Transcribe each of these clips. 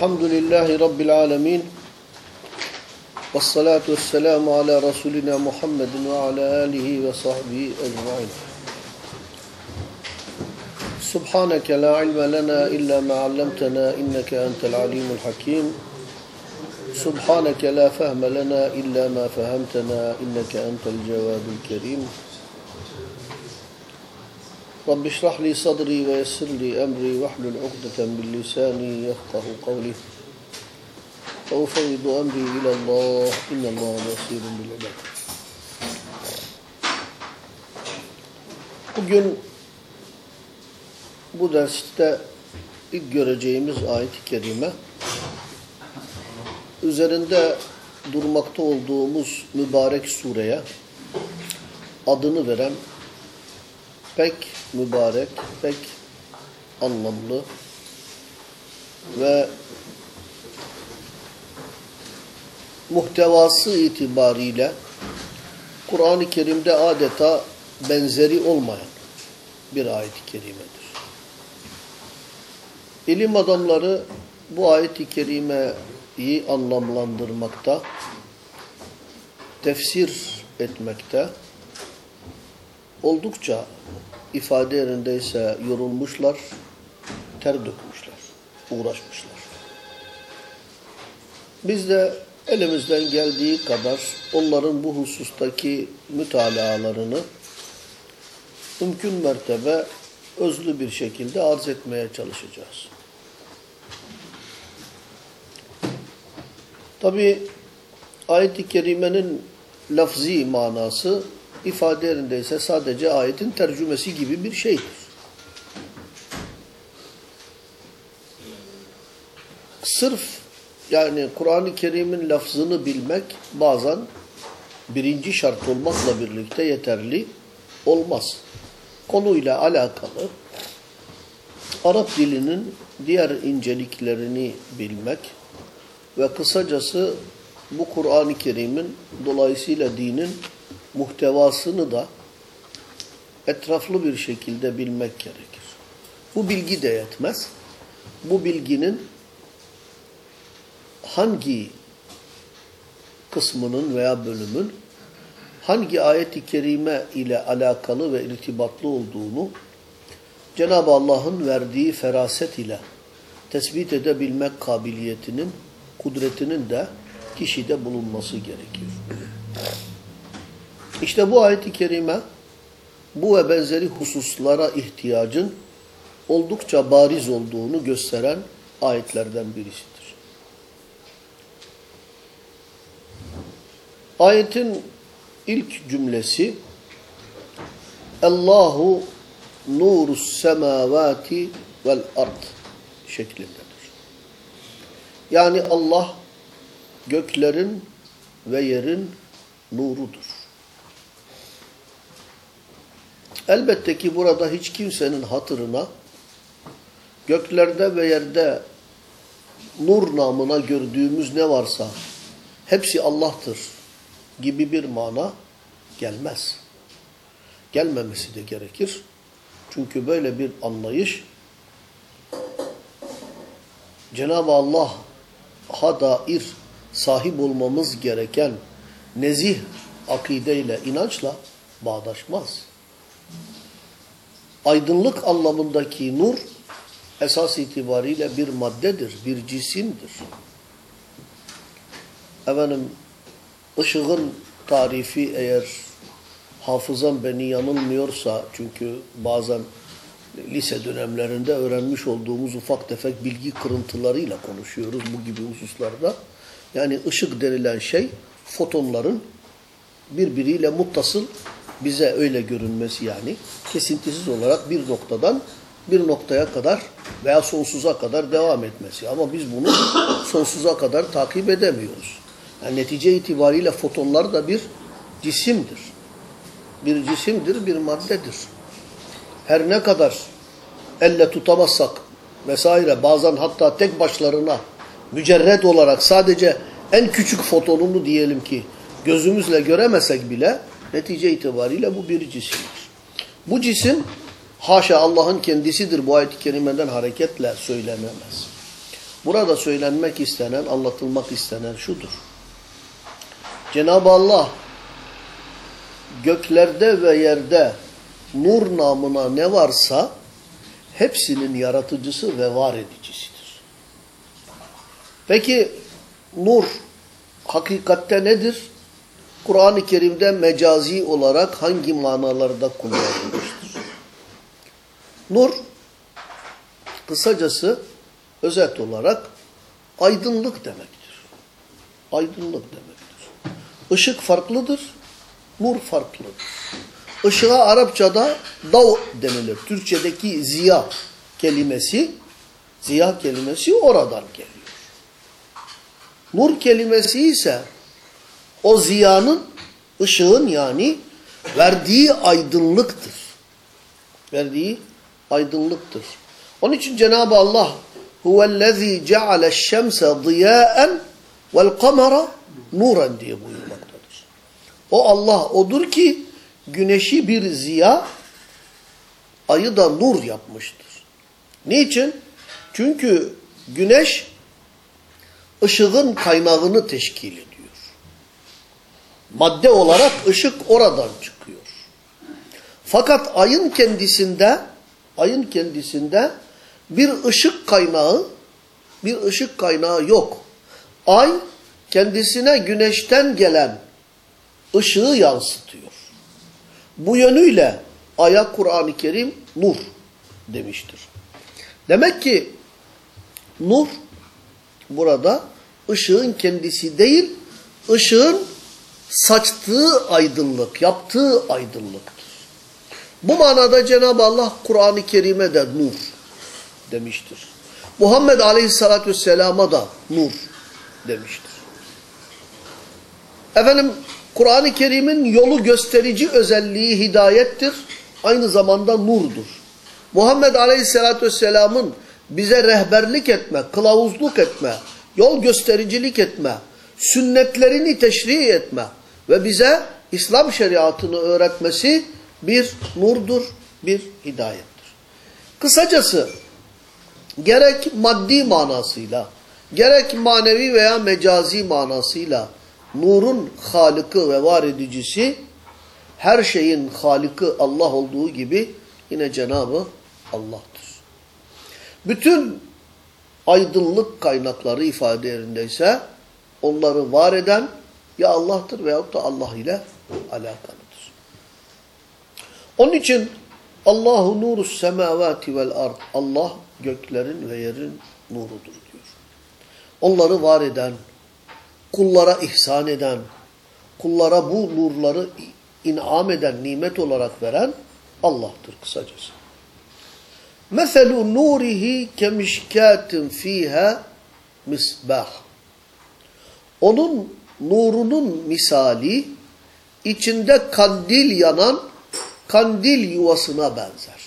الحمد لله رب العالمين والصلاة والسلام على رسولنا محمد وعلى آله وصحبه أجمعين. سبحانك لا علم لنا إلا ما علمتنا إنك أنت العليم الحكيم. سبحانك لا فهم لنا إلا ما فهمتنا إنك أنت الجواد الكريم. رب اشرح لي صدري ويسر لي أمري واحلل عقدة من لساني يفقه قولي وأفوض أمري إلى الله إن الله بصير بالعباد Bugün bu derste ilk göreceğimiz ayet-i kerime üzerinde durmakta olduğumuz mübarek sureye adını veren pek mübarek, pek anlamlı ve muhtevası itibariyle Kur'an-ı Kerim'de adeta benzeri olmayan bir ayet-i kerimedir. İlim adamları bu ayet-i kerimeyi anlamlandırmakta, tefsir etmekte oldukça ifade yerindeyse yorulmuşlar, ter dökmüşler, uğraşmışlar. Biz de elimizden geldiği kadar onların bu husustaki mütalalarını mümkün mertebe özlü bir şekilde arz etmeye çalışacağız. Tabi ayet-i kerimenin lafzi manası ifade yerindeyse sadece ayetin tercümesi gibi bir şeydir. Sırf yani Kur'an-ı Kerim'in lafzını bilmek bazen birinci şart olmakla birlikte yeterli olmaz. Konuyla alakalı Arap dilinin diğer inceliklerini bilmek ve kısacası bu Kur'an-ı Kerim'in dolayısıyla dinin muhtevasını da etraflı bir şekilde bilmek gerekir. Bu bilgi de yetmez. Bu bilginin hangi kısmının veya bölümün hangi ayet-i kerime ile alakalı ve irtibatlı olduğunu Cenab-ı Allah'ın verdiği feraset ile tespit edebilmek kabiliyetinin, kudretinin de kişide bulunması gerekir. İşte bu ayet-i kerime bu ve benzeri hususlara ihtiyacın oldukça bariz olduğunu gösteren ayetlerden birisidir. Ayetin ilk cümlesi Allahu nurus semavati vel ard şeklindedir. Yani Allah göklerin ve yerin nurudur. Elbette ki burada hiç kimsenin hatırına göklerde ve yerde nur namına gördüğümüz ne varsa hepsi Allah'tır gibi bir mana gelmez. Gelmemesi de gerekir. Çünkü böyle bir anlayış Cenab-ı Allah'a dair sahip olmamız gereken nezih akideyle, inançla bağdaşmaz. Aydınlık anlamındaki nur esas itibariyle bir maddedir, bir cisimdir. Efendim, ışığın tarifi eğer hafızam beni yanılmıyorsa, çünkü bazen lise dönemlerinde öğrenmiş olduğumuz ufak tefek bilgi kırıntılarıyla konuşuyoruz bu gibi hususlarda. Yani ışık denilen şey fotonların birbiriyle muttasıl bize öyle görünmesi yani kesintisiz olarak bir noktadan bir noktaya kadar veya sonsuza kadar devam etmesi. Ama biz bunu sonsuza kadar takip edemiyoruz. Yani netice itibariyle fotonlar da bir cisimdir. Bir cisimdir, bir maddedir. Her ne kadar elle tutamazsak vesaire bazen hatta tek başlarına mücerred olarak sadece en küçük fotonunu diyelim ki gözümüzle göremesek bile netice itibariyle bu bir cisimdir. Bu cisim Haşa Allah'ın kendisidir bu ayet-i kerimeden hareketle söylenemez. Burada söylenmek istenen, anlatılmak istenen şudur. Cenab-ı Allah göklerde ve yerde nur namına ne varsa hepsinin yaratıcısı ve var edicisidir. Peki nur hakikatte nedir? Kur'an-ı Kerim'de mecazi olarak hangi manalarda kullanılmıştır? Nur kısacası özet olarak aydınlık demektir. Aydınlık demektir. Işık farklıdır, nur farklıdır. Işığa Arapçada dav denilir. Türkçedeki ziya kelimesi, ziya kelimesi oradan geliyor. Nur kelimesi ise o ziyanın, ışığın yani verdiği aydınlıktır. Verdiği aydınlıktır. Onun için Cenab-ı Allah huvellezî ceale'ş-şemse ziyâen vel kamera nuren diye buyurmaktadır. O Allah odur ki güneşi bir ziya, ayı da nur yapmıştır. Niçin? Çünkü güneş ışığın kaynağını teşkil ediyor. Madde olarak ışık oradan çıkıyor. Fakat ayın kendisinde ayın kendisinde bir ışık kaynağı bir ışık kaynağı yok. Ay kendisine güneşten gelen ışığı yansıtıyor. Bu yönüyle aya Kur'an-ı Kerim nur demiştir. Demek ki nur burada ışığın kendisi değil, ışığın saçtığı aydınlık, yaptığı aydınlıktır. Bu manada Cenab-ı Allah Kur'an-ı Kerim'e de nur demiştir. Muhammed Aleyhisselatü Vesselam'a da nur demiştir. Efendim Kur'an-ı Kerim'in yolu gösterici özelliği hidayettir. Aynı zamanda nurdur. Muhammed Aleyhisselatü Vesselam'ın bize rehberlik etme, kılavuzluk etme, yol göstericilik etme, sünnetlerini teşri etme ve bize İslam şeriatını öğretmesi bir nurdur, bir hidayettir. Kısacası gerek maddi manasıyla, gerek manevi veya mecazi manasıyla nurun halıkı ve var edicisi her şeyin halıkı Allah olduğu gibi yine Cenabı Allah'tır. Bütün aydınlık kaynakları ifade yerindeyse onları var eden ya Allah'tır veyahut da Allah ile alakalıdır. Onun için Allahu nurus semavati vel ard. Allah göklerin ve yerin nurudur diyor. Onları var eden, kullara ihsan eden, kullara bu nurları inam eden, nimet olarak veren Allah'tır kısacası. Meselu nurihi kemişkâtin fîhâ misbah. Onun nurunun misali içinde kandil yanan kandil yuvasına benzer.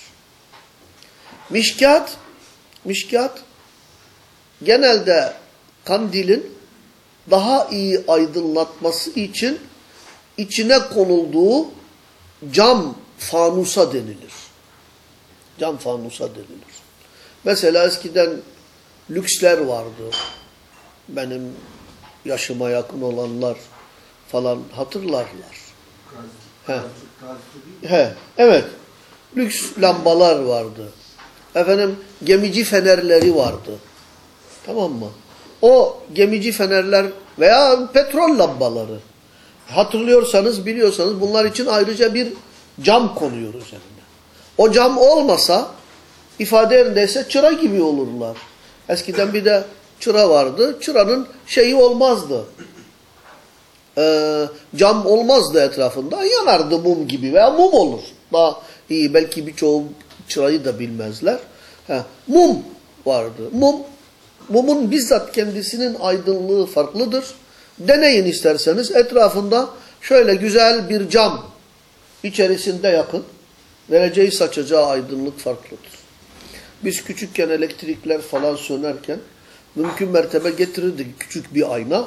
Mişkat, mişkat genelde kandilin daha iyi aydınlatması için içine konulduğu cam fanusa denilir. Cam fanusa denilir. Mesela eskiden lüksler vardı. Benim yaşıma yakın olanlar falan hatırlarlar. He. He, evet. Lüks lambalar vardı. Efendim gemici fenerleri vardı. Tamam mı? O gemici fenerler veya petrol lambaları. Hatırlıyorsanız, biliyorsanız bunlar için ayrıca bir cam konuyor üzerine. O cam olmasa ifade yerindeyse çıra gibi olurlar. Eskiden bir de çıra vardı. Çıranın şeyi olmazdı. Ee, cam olmazdı etrafında. Yanardı mum gibi veya mum olur. Daha iyi. Belki birçoğu çırayı da bilmezler. Ha, mum vardı. Mum, mumun bizzat kendisinin aydınlığı farklıdır. Deneyin isterseniz. Etrafında şöyle güzel bir cam içerisinde yakın. Vereceği saçacağı aydınlık farklıdır. Biz küçükken elektrikler falan sönerken mümkün mertebe getirirdik küçük bir ayna.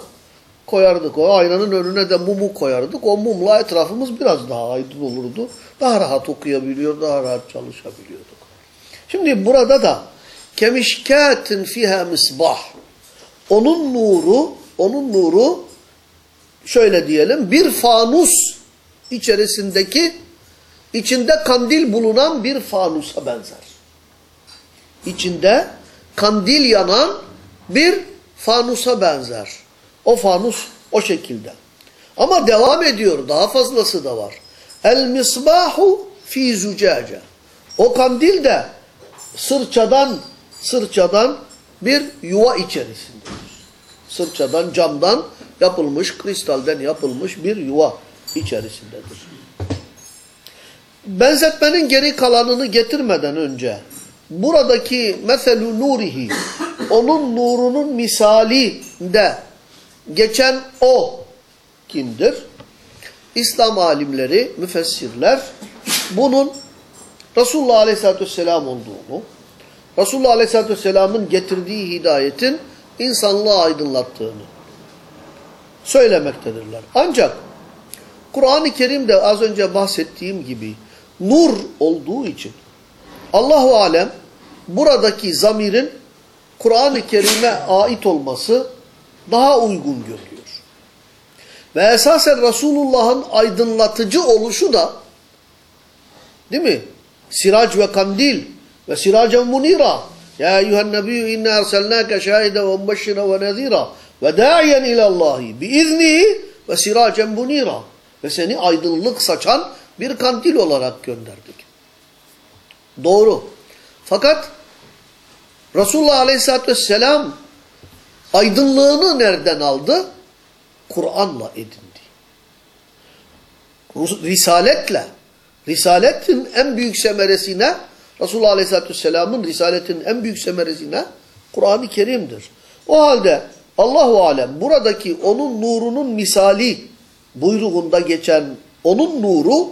koyardık. O aynanın önüne de mumu koyardık. O mumla etrafımız biraz daha aydın olurdu. Daha rahat okuyabiliyor, daha rahat çalışabiliyorduk. Şimdi burada da kemişkâtin fiha misbah. Onun nuru, onun nuru şöyle diyelim bir fanus içerisindeki içinde kandil bulunan bir fanusa benzer. İçinde kandil yanan bir fanusa benzer. O fanus o şekilde. Ama devam ediyor. Daha fazlası da var. El misbahu fi zucaca. O kandil de sırçadan sırçadan bir yuva içerisindedir. Sırçadan, camdan yapılmış, kristalden yapılmış bir yuva içerisindedir. Benzetmenin geri kalanını getirmeden önce buradaki meselü nurihi onun nurunun misali de geçen o kimdir? İslam alimleri, müfessirler bunun Resulullah Aleyhisselatü Vesselam olduğunu, Resulullah Aleyhisselatü Vesselam'ın getirdiği hidayetin insanlığı aydınlattığını söylemektedirler. Ancak Kur'an-ı Kerim'de az önce bahsettiğim gibi nur olduğu için Allahu Alem buradaki zamirin Kur'an-ı Kerim'e ait olması daha uygun görülüyor. Ve esasen Resulullah'ın aydınlatıcı oluşu da değil mi? Sirac ve kandil ve siracen munira. Ya eyyühen nebiyyü inna erselnâke şahide ve mubashşira ve nezira ve da'iyen ilallahi biiznihi ve siracen munira. Ve seni aydınlık saçan bir kandil olarak gönderdik. Doğru. Fakat Resulullah Aleyhisselatü Vesselam aydınlığını nereden aldı? Kur'an'la edindi. Risaletle. Risaletin en büyük semeresine Resulullah Aleyhisselatü Vesselam'ın risaletin en büyük semeresine Kur'an-ı Kerim'dir. O halde Allahu Alem buradaki onun nurunun misali buyruğunda geçen onun nuru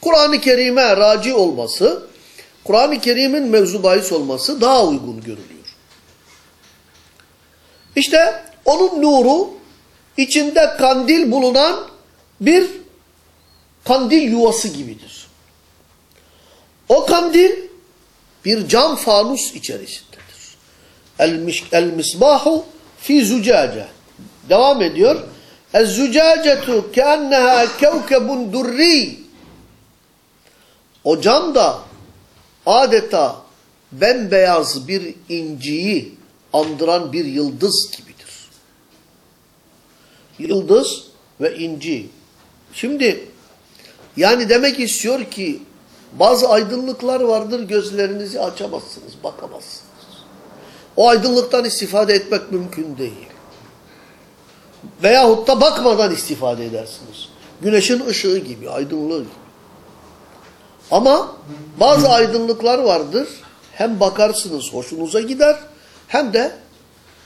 Kur'an-ı Kerim'e raci olması, Kur'an-ı Kerim'in mevzu olması daha uygun görülüyor. İşte onun nuru içinde kandil bulunan bir kandil yuvası gibidir. O kandil bir cam fanus içerisindedir. El-misbahu fi zucace. Devam ediyor. El-zucacetu keenneha kevkebun durri. O cam da adeta bembeyaz bir inciyi andıran bir yıldız gibidir. Yıldız ve inci. Şimdi yani demek istiyor ki bazı aydınlıklar vardır gözlerinizi açamazsınız, bakamazsınız. O aydınlıktan istifade etmek mümkün değil. Veyahut da bakmadan istifade edersiniz. Güneşin ışığı gibi, aydınlığı gibi. Ama bazı aydınlıklar vardır. Hem bakarsınız hoşunuza gider hem de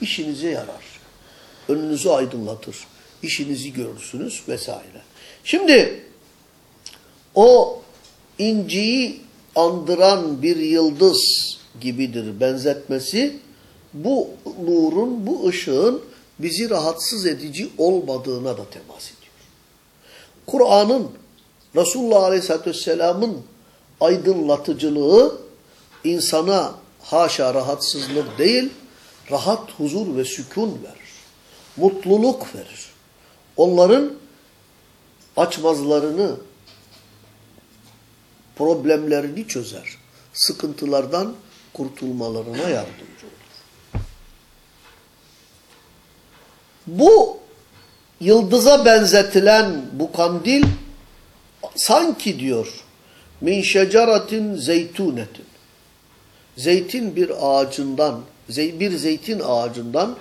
işinize yarar. Önünüzü aydınlatır. işinizi görürsünüz vesaire. Şimdi o inciyi andıran bir yıldız gibidir benzetmesi. Bu nurun, bu ışığın bizi rahatsız edici olmadığına da temas ediyor. Kur'an'ın Resulullah Aleyhisselatü Vesselam'ın aydınlatıcılığı insana haşa rahatsızlık değil, rahat huzur ve sükun verir. Mutluluk verir. Onların açmazlarını, problemlerini çözer. Sıkıntılardan kurtulmalarına yardımcı olur. Bu yıldıza benzetilen bu kandil sanki diyor min şeceratin zeytunetin zeytin bir ağacından bir zeytin ağacından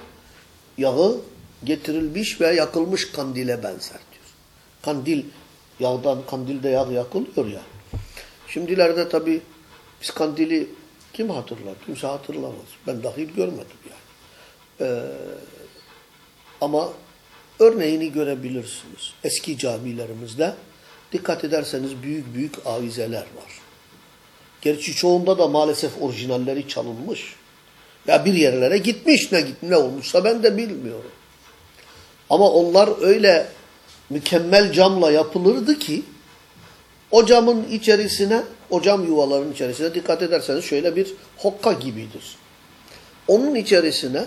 yağı getirilmiş ve yakılmış kandile benzer diyor. Kandil yağdan kandilde yağ yakılıyor ya. Şimdilerde tabi biz kandili kim hatırlar? Kimse hatırlamaz. Ben dahil görmedim yani. Ee, ama örneğini görebilirsiniz. Eski camilerimizde dikkat ederseniz büyük büyük avizeler var. Gerçi çoğunda da maalesef orijinalleri çalınmış. Ya bir yerlere gitmiş ne, ne olmuşsa ben de bilmiyorum. Ama onlar öyle mükemmel camla yapılırdı ki o camın içerisine, o cam yuvaların içerisine dikkat ederseniz şöyle bir hokka gibidir. Onun içerisine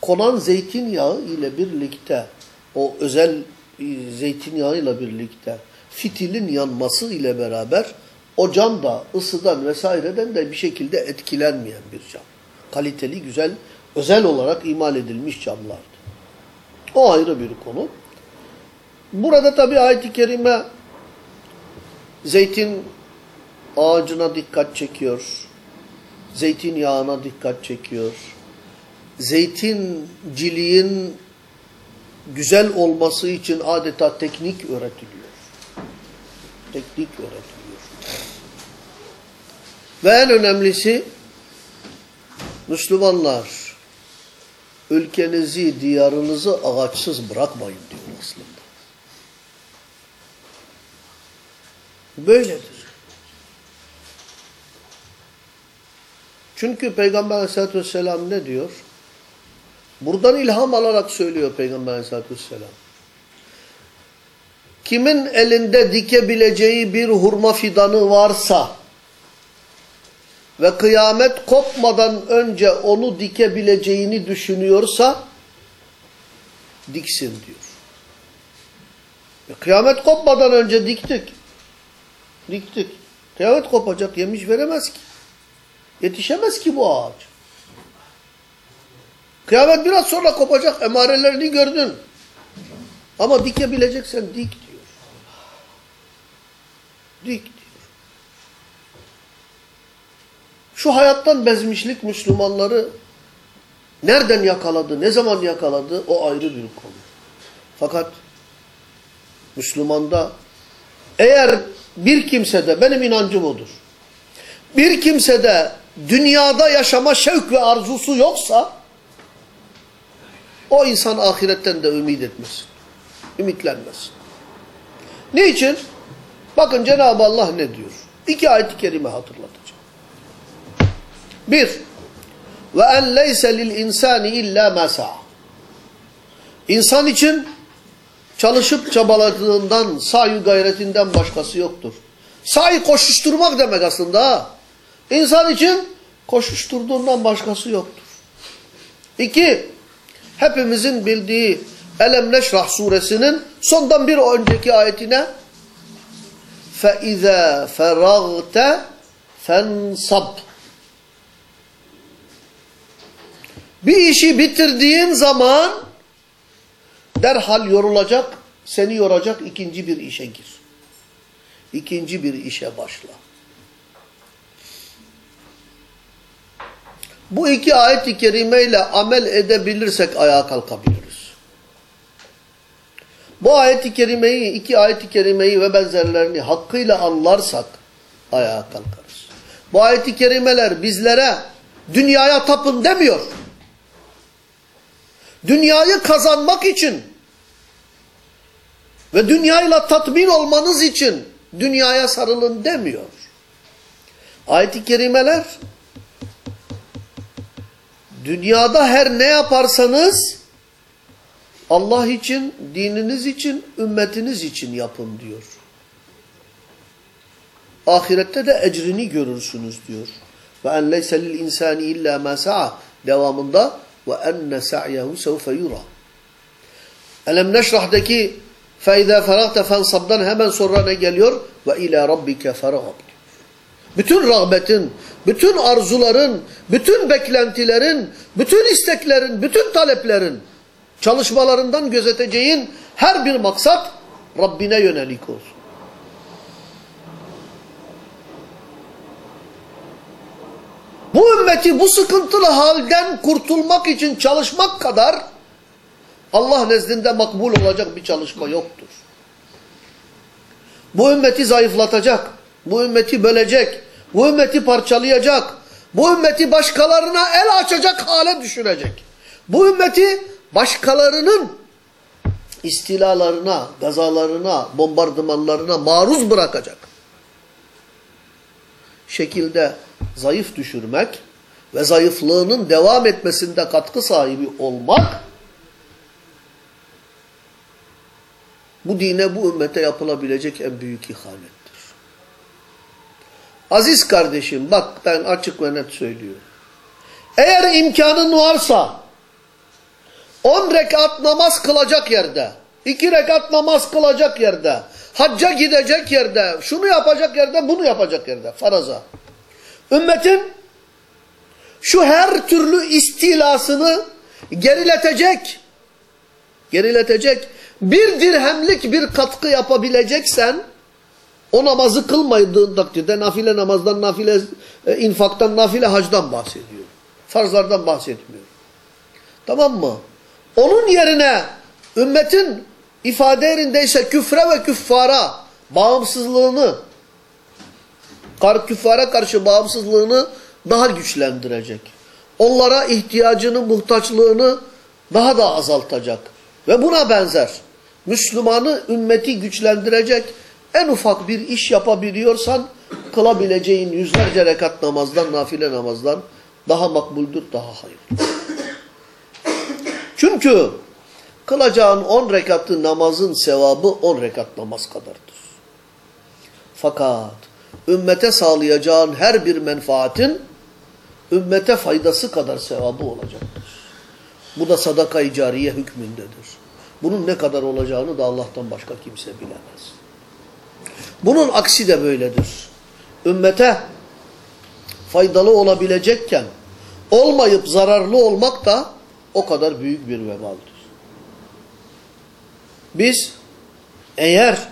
konan zeytinyağı ile birlikte o özel e, zeytinyağı ile birlikte fitilin yanması ile beraber o cam da ısıdan vesaireden de bir şekilde etkilenmeyen bir cam. Kaliteli, güzel, özel olarak imal edilmiş camlardı. O ayrı bir konu. Burada tabi ayet-i kerime zeytin ağacına dikkat çekiyor. Zeytinyağına dikkat çekiyor. Zeytinciliğin güzel olması için adeta teknik öğretiliyor. Teknik öğretiliyor. Ve en önemlisi Müslümanlar ülkenizi, diyarınızı ağaçsız bırakmayın diyor aslında. Böyledir. Çünkü Peygamber aleyhissalatü vesselam ne diyor? Buradan ilham alarak söylüyor Peygamber aleyhissalatü vesselam. Kimin elinde dikebileceği bir hurma fidanı varsa ve kıyamet kopmadan önce onu dikebileceğini düşünüyorsa diksin diyor. E, kıyamet kopmadan önce diktik. Diktik. Kıyamet kopacak yemiş veremez ki. Yetişemez ki bu ağaç. Kıyamet biraz sonra kopacak emarelerini gördün. Ama dikebileceksen dik diyor. Diyor. Şu hayattan bezmişlik Müslümanları nereden yakaladı, ne zaman yakaladı o ayrı bir konu. Fakat Müslümanda eğer bir kimsede, benim inancım odur. Bir kimsede dünyada yaşama şevk ve arzusu yoksa o insan ahiretten de ümit etmesin. Ümitlenmesin. Niçin? Bakın Cenab-ı Allah ne diyor? İki ayet-i kerime hatırlatacağım. Bir, ve en leyse lil insani illa İnsan için çalışıp çabaladığından, sahi gayretinden başkası yoktur. Sahi koşuşturmak demek aslında. İnsan için koşuşturduğundan başkası yoktur. İki, hepimizin bildiği Elem Neşrah suresinin sondan bir önceki ayetine فَاِذَا فَرَغْتَ فَانْصَبْ Bir işi bitirdiğin zaman derhal yorulacak, seni yoracak ikinci bir işe gir. İkinci bir işe başla. Bu iki ayet-i kerimeyle amel edebilirsek ayağa kalkabiliriz. Bu ayet-i kerimeyi, iki ayet-i kerimeyi ve benzerlerini hakkıyla anlarsak ayağa kalkarız. Bu ayet-i kerimeler bizlere dünyaya tapın demiyor. Dünyayı kazanmak için ve dünyayla tatmin olmanız için dünyaya sarılın demiyor. Ayet-i kerimeler dünyada her ne yaparsanız Allah için, dininiz için, ümmetiniz için yapın diyor. Ahirette de ecrini görürsünüz diyor. Ve en leyse lil insani illa ma sa'a devamında ve enne sa'yehu sevfe yura. Elem neşrahdaki feyde feragte fensabdan hemen sonra ne geliyor? Ve ila rabbike feragab. Bütün rağbetin, bütün arzuların, bütün beklentilerin, bütün isteklerin, bütün taleplerin çalışmalarından gözeteceğin her bir maksat Rabbine yönelik olsun. Bu ümmeti bu sıkıntılı halden kurtulmak için çalışmak kadar Allah nezdinde makbul olacak bir çalışma yoktur. Bu ümmeti zayıflatacak, bu ümmeti bölecek, bu ümmeti parçalayacak, bu ümmeti başkalarına el açacak hale düşürecek. Bu ümmeti başkalarının istilalarına, gazalarına, bombardımanlarına maruz bırakacak. Şekilde zayıf düşürmek ve zayıflığının devam etmesinde katkı sahibi olmak bu dine, bu ümmete yapılabilecek en büyük ihanettir. Aziz kardeşim bak ben açık ve net söylüyorum. Eğer imkanın varsa 10 rekat namaz kılacak yerde, 2 rekat namaz kılacak yerde, hacca gidecek yerde, şunu yapacak yerde, bunu yapacak yerde faraza. Ümmetin şu her türlü istilasını geriletecek, geriletecek bir dirhemlik bir katkı yapabileceksen o namazı kılmadığın takdirde nafile namazdan, nafile e, infaktan, nafile hacdan bahsediyor. Farzlardan bahsetmiyor. Tamam mı? Onun yerine ümmetin ifade yerindeyse küfre ve küffara bağımsızlığını küffara karşı bağımsızlığını daha güçlendirecek. Onlara ihtiyacını, muhtaçlığını daha da azaltacak. Ve buna benzer Müslümanı, ümmeti güçlendirecek en ufak bir iş yapabiliyorsan kılabileceğin yüzlerce rekat namazdan, nafile namazdan daha makbuldür, daha hayırlı. Çünkü kılacağın on rekatlı namazın sevabı on rekat namaz kadardır. Fakat ümmete sağlayacağın her bir menfaatin ümmete faydası kadar sevabı olacaktır. Bu da sadaka-i cariye hükmündedir. Bunun ne kadar olacağını da Allah'tan başka kimse bilemez. Bunun aksi de böyledir. Ümmete faydalı olabilecekken olmayıp zararlı olmak da o kadar büyük bir vebaldir. Biz eğer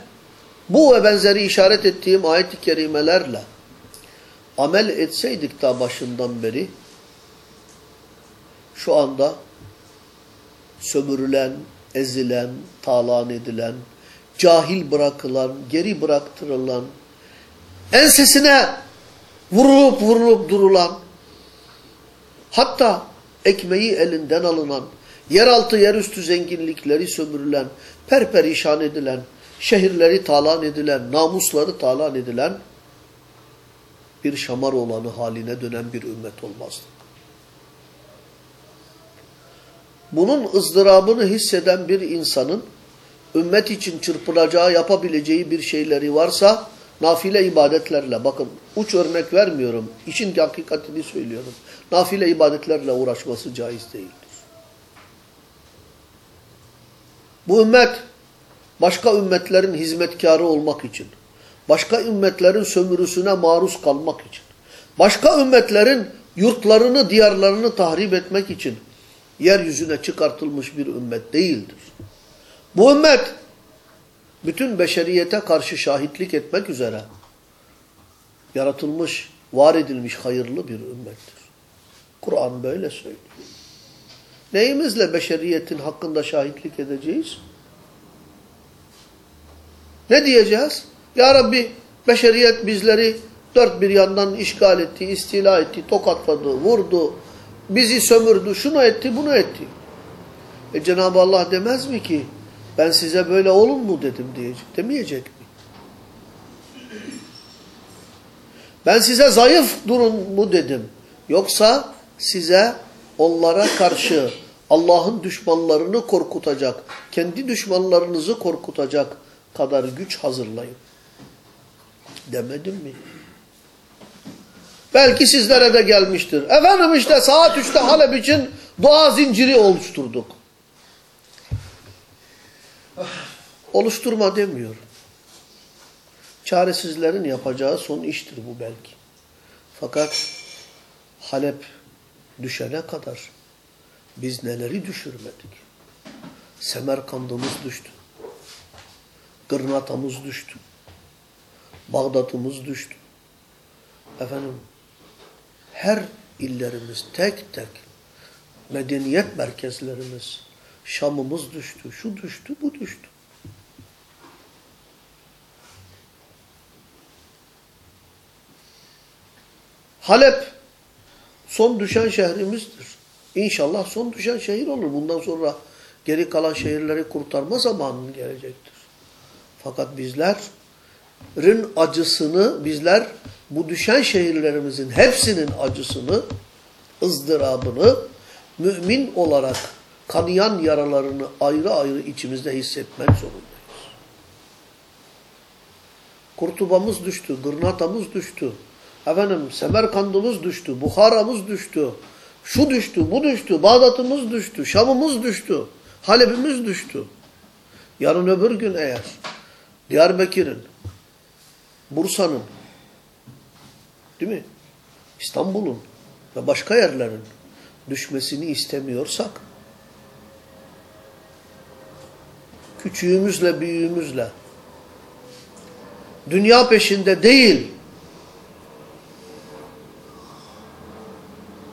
bu ve benzeri işaret ettiğim ayet-i kerimelerle amel etseydik daha başından beri şu anda sömürülen, ezilen, talan edilen, cahil bırakılan, geri bıraktırılan, ensesine vurulup vurulup durulan, hatta ekmeği elinden alınan, yeraltı yerüstü zenginlikleri sömürülen, perperişan edilen, şehirleri talan edilen, namusları talan edilen bir şamar olanı haline dönen bir ümmet olmazdı. Bunun ızdırabını hisseden bir insanın ümmet için çırpılacağı, yapabileceği bir şeyleri varsa nafile ibadetlerle, bakın uç örnek vermiyorum, işin hakikatini söylüyorum. Nafile ibadetlerle uğraşması caiz değildir. Bu ümmet başka ümmetlerin hizmetkarı olmak için, başka ümmetlerin sömürüsüne maruz kalmak için, başka ümmetlerin yurtlarını, diyarlarını tahrip etmek için yeryüzüne çıkartılmış bir ümmet değildir. Bu ümmet bütün beşeriyete karşı şahitlik etmek üzere yaratılmış, var edilmiş hayırlı bir ümmettir. Kur'an böyle söylüyor. Neyimizle beşeriyetin hakkında şahitlik edeceğiz? Ne diyeceğiz? Ya Rabbi beşeriyet bizleri dört bir yandan işgal etti, istila etti, tokatladı, vurdu, bizi sömürdü, şunu etti, bunu etti. E Cenab-ı Allah demez mi ki ben size böyle olun mu dedim diyecek, demeyecek mi? Ben size zayıf durun mu dedim. Yoksa size onlara karşı Allah'ın düşmanlarını korkutacak, kendi düşmanlarınızı korkutacak kadar güç hazırlayın. Demedim mi? Belki sizlere de gelmiştir. Efendim işte saat 3'te Halep için dua zinciri oluşturduk. Oluşturma demiyorum. Çaresizlerin yapacağı son iştir bu belki. Fakat Halep düşene kadar biz neleri düşürmedik? Semerkandımız düştü. Gırnatamız düştü. Bağdat'ımız düştü. Efendim her illerimiz tek tek medeniyet merkezlerimiz Şam'ımız düştü, şu düştü, bu düştü. Halep son düşen şehrimizdir. İnşallah son düşen şehir olur. Bundan sonra geri kalan şehirleri kurtarma zamanı gelecektir. Fakat bizlerin acısını, bizler bu düşen şehirlerimizin hepsinin acısını, ızdırabını mümin olarak kanayan yaralarını ayrı ayrı içimizde hissetmek zorundayız. Kurtubamız düştü, Gırnatamız düştü. Efendim Semerkandımız düştü, Bukhara'mız düştü. Şu düştü, bu düştü, Bağdat'ımız düştü, Şam'ımız düştü, Halep'imiz düştü. Yarın öbür gün eğer Diyarbakır'ın, Bursa'nın, değil mi? İstanbul'un ve başka yerlerin düşmesini istemiyorsak küçüğümüzle büyüğümüzle dünya peşinde değil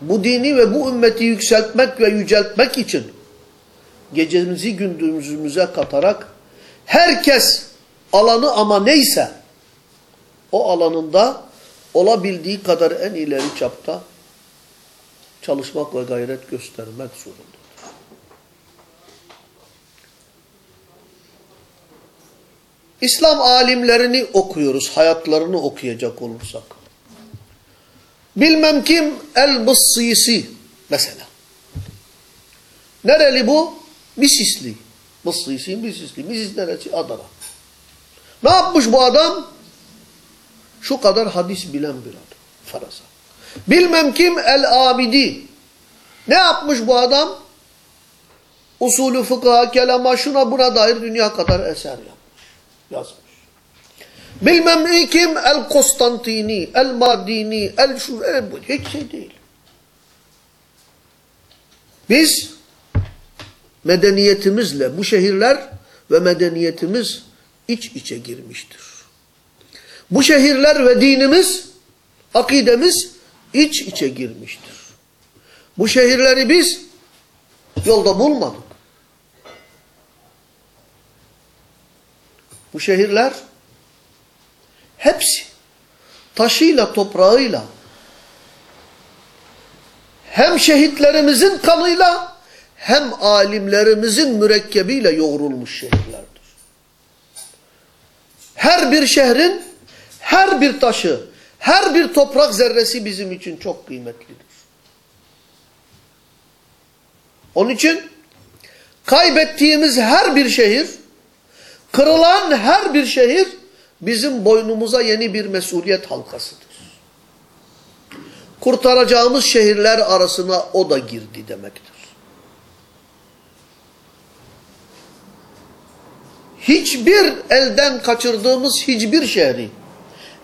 bu dini ve bu ümmeti yükseltmek ve yüceltmek için gecemizi gündüzümüze katarak herkes alanı ama neyse o alanında olabildiği kadar en ileri çapta çalışmak ve gayret göstermek zorundadır. İslam alimlerini okuyoruz, hayatlarını okuyacak olursak. Bilmem kim El-Bıssisi mesela. Nereli bu? Misisli. Bıssisi, Misisli. Misis neresi? Adana. Ne yapmış bu adam? Şu kadar hadis bilen bir adam. Faraza. Bilmem kim El-Abidi. Ne yapmış bu adam? Usulü fıkha, kelama, şuna buna dair dünya kadar eser yapmış. Yazmış. Bilmem kim El-Konstantini, El-Mardini, El-Şu, el bu. Hiç şey değil. Biz medeniyetimizle bu şehirler ve medeniyetimiz iç içe girmiştir. Bu şehirler ve dinimiz, akidemiz iç içe girmiştir. Bu şehirleri biz yolda bulmadık. Bu şehirler hepsi taşıyla toprağıyla hem şehitlerimizin kanıyla hem alimlerimizin mürekkebiyle yoğrulmuş şehirlerdir. Her bir şehrin her bir taşı, her bir toprak zerresi bizim için çok kıymetlidir. Onun için kaybettiğimiz her bir şehir, kırılan her bir şehir bizim boynumuza yeni bir mesuliyet halkasıdır. Kurtaracağımız şehirler arasına o da girdi demektir. Hiçbir elden kaçırdığımız hiçbir şehri,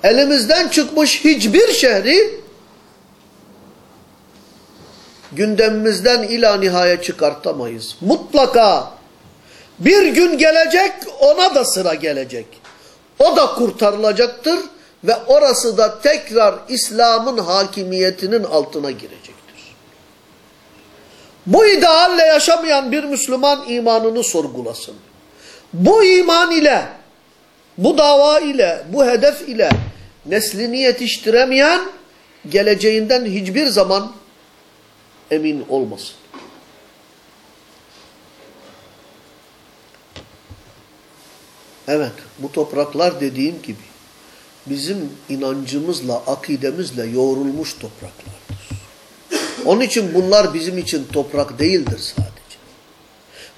elimizden çıkmış hiçbir şehri gündemimizden ila nihaya çıkartamayız. Mutlaka bir gün gelecek ona da sıra gelecek. O da kurtarılacaktır ve orası da tekrar İslam'ın hakimiyetinin altına girecektir. Bu idealle yaşamayan bir Müslüman imanını sorgulasın. Bu iman ile, bu dava ile, bu hedef ile neslini yetiştiremeyen geleceğinden hiçbir zaman emin olmasın. Evet, bu topraklar dediğim gibi bizim inancımızla, akidemizle yoğrulmuş topraklardır. Onun için bunlar bizim için toprak değildir sadece.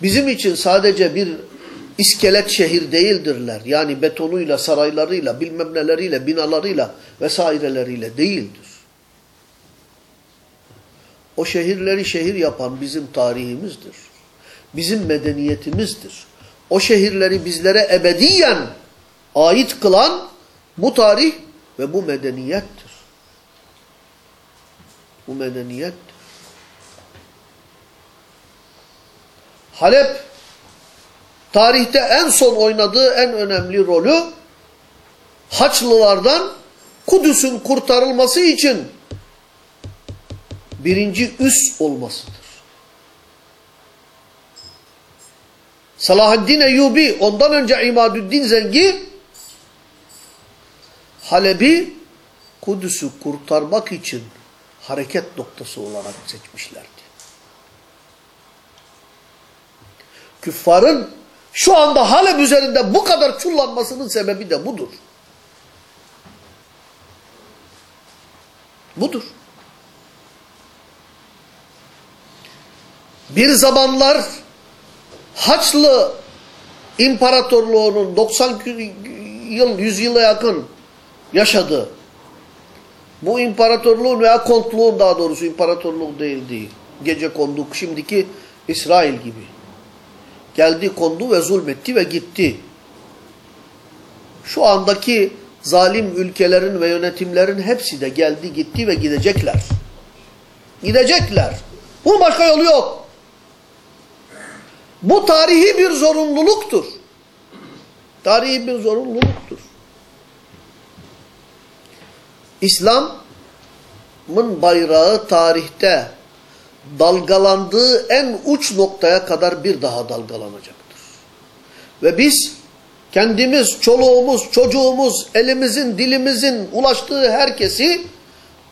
Bizim için sadece bir iskelet şehir değildirler. Yani betonuyla, saraylarıyla, bilmem neleriyle, binalarıyla vesaireleriyle değildir. O şehirleri şehir yapan bizim tarihimizdir. Bizim medeniyetimizdir. O şehirleri bizlere ebediyen ait kılan bu tarih ve bu medeniyettir. Bu medeniyettir. Halep tarihte en son oynadığı en önemli rolü Haçlılardan Kudüs'ün kurtarılması için birinci üs olmasıdır. Salahaddin Eyyubi ondan önce İmadüddin Zengi Halep'i Kudüs'ü kurtarmak için hareket noktası olarak seçmişlerdi. Küffarın şu anda Halep üzerinde bu kadar çullanmasının sebebi de budur. Budur. Bir zamanlar Haçlı İmparatorluğu'nun 90 yıl, 100 yıla yakın yaşadı. Bu imparatorluğun veya kontluğun daha doğrusu imparatorluk değil değil. Gece konduk şimdiki İsrail gibi. Geldi kondu ve zulmetti ve gitti. Şu andaki zalim ülkelerin ve yönetimlerin hepsi de geldi gitti ve gidecekler. Gidecekler. Bunun başka yolu yok. Bu tarihi bir zorunluluktur. Tarihi bir zorunluluktur. İslam'ın bayrağı tarihte dalgalandığı en uç noktaya kadar bir daha dalgalanacaktır. Ve biz kendimiz, çoluğumuz, çocuğumuz, elimizin, dilimizin ulaştığı herkesi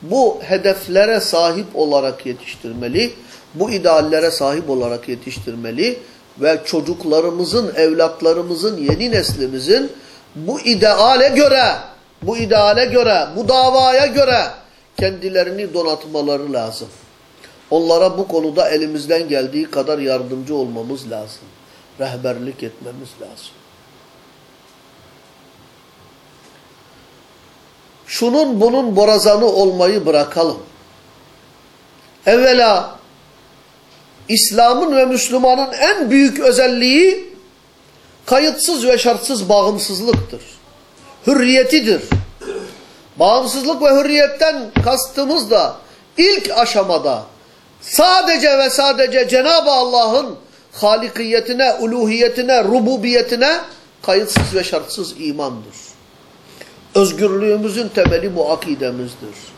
bu hedeflere sahip olarak yetiştirmeli, bu ideallere sahip olarak yetiştirmeli ve çocuklarımızın, evlatlarımızın, yeni neslimizin bu ideale göre, bu ideale göre, bu davaya göre kendilerini donatmaları lazım. Onlara bu konuda elimizden geldiği kadar yardımcı olmamız lazım. Rehberlik etmemiz lazım. Şunun bunun borazanı olmayı bırakalım. Evvela İslam'ın ve Müslüman'ın en büyük özelliği kayıtsız ve şartsız bağımsızlıktır. Hürriyetidir. Bağımsızlık ve hürriyetten kastımız da ilk aşamada sadece ve sadece Cenab-ı Allah'ın halikiyetine, uluhiyetine, rububiyetine kayıtsız ve şartsız imandır. Özgürlüğümüzün temeli bu akidemizdir.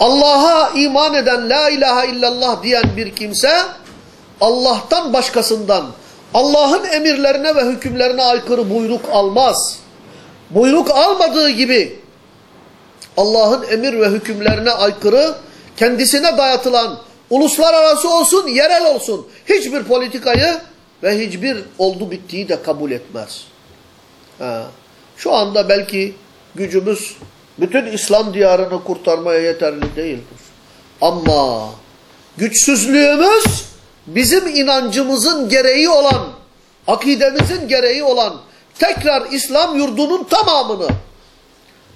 Allah'a iman eden, la ilahe illallah diyen bir kimse, Allah'tan başkasından, Allah'ın emirlerine ve hükümlerine aykırı buyruk almaz. Buyruk almadığı gibi, Allah'ın emir ve hükümlerine aykırı, kendisine dayatılan, uluslararası olsun, yerel olsun, hiçbir politikayı ve hiçbir oldu bittiği de kabul etmez. Ha. Şu anda belki gücümüz bütün İslam diyarını kurtarmaya yeterli değildir. Ama güçsüzlüğümüz bizim inancımızın gereği olan, akidemizin gereği olan tekrar İslam yurdunun tamamını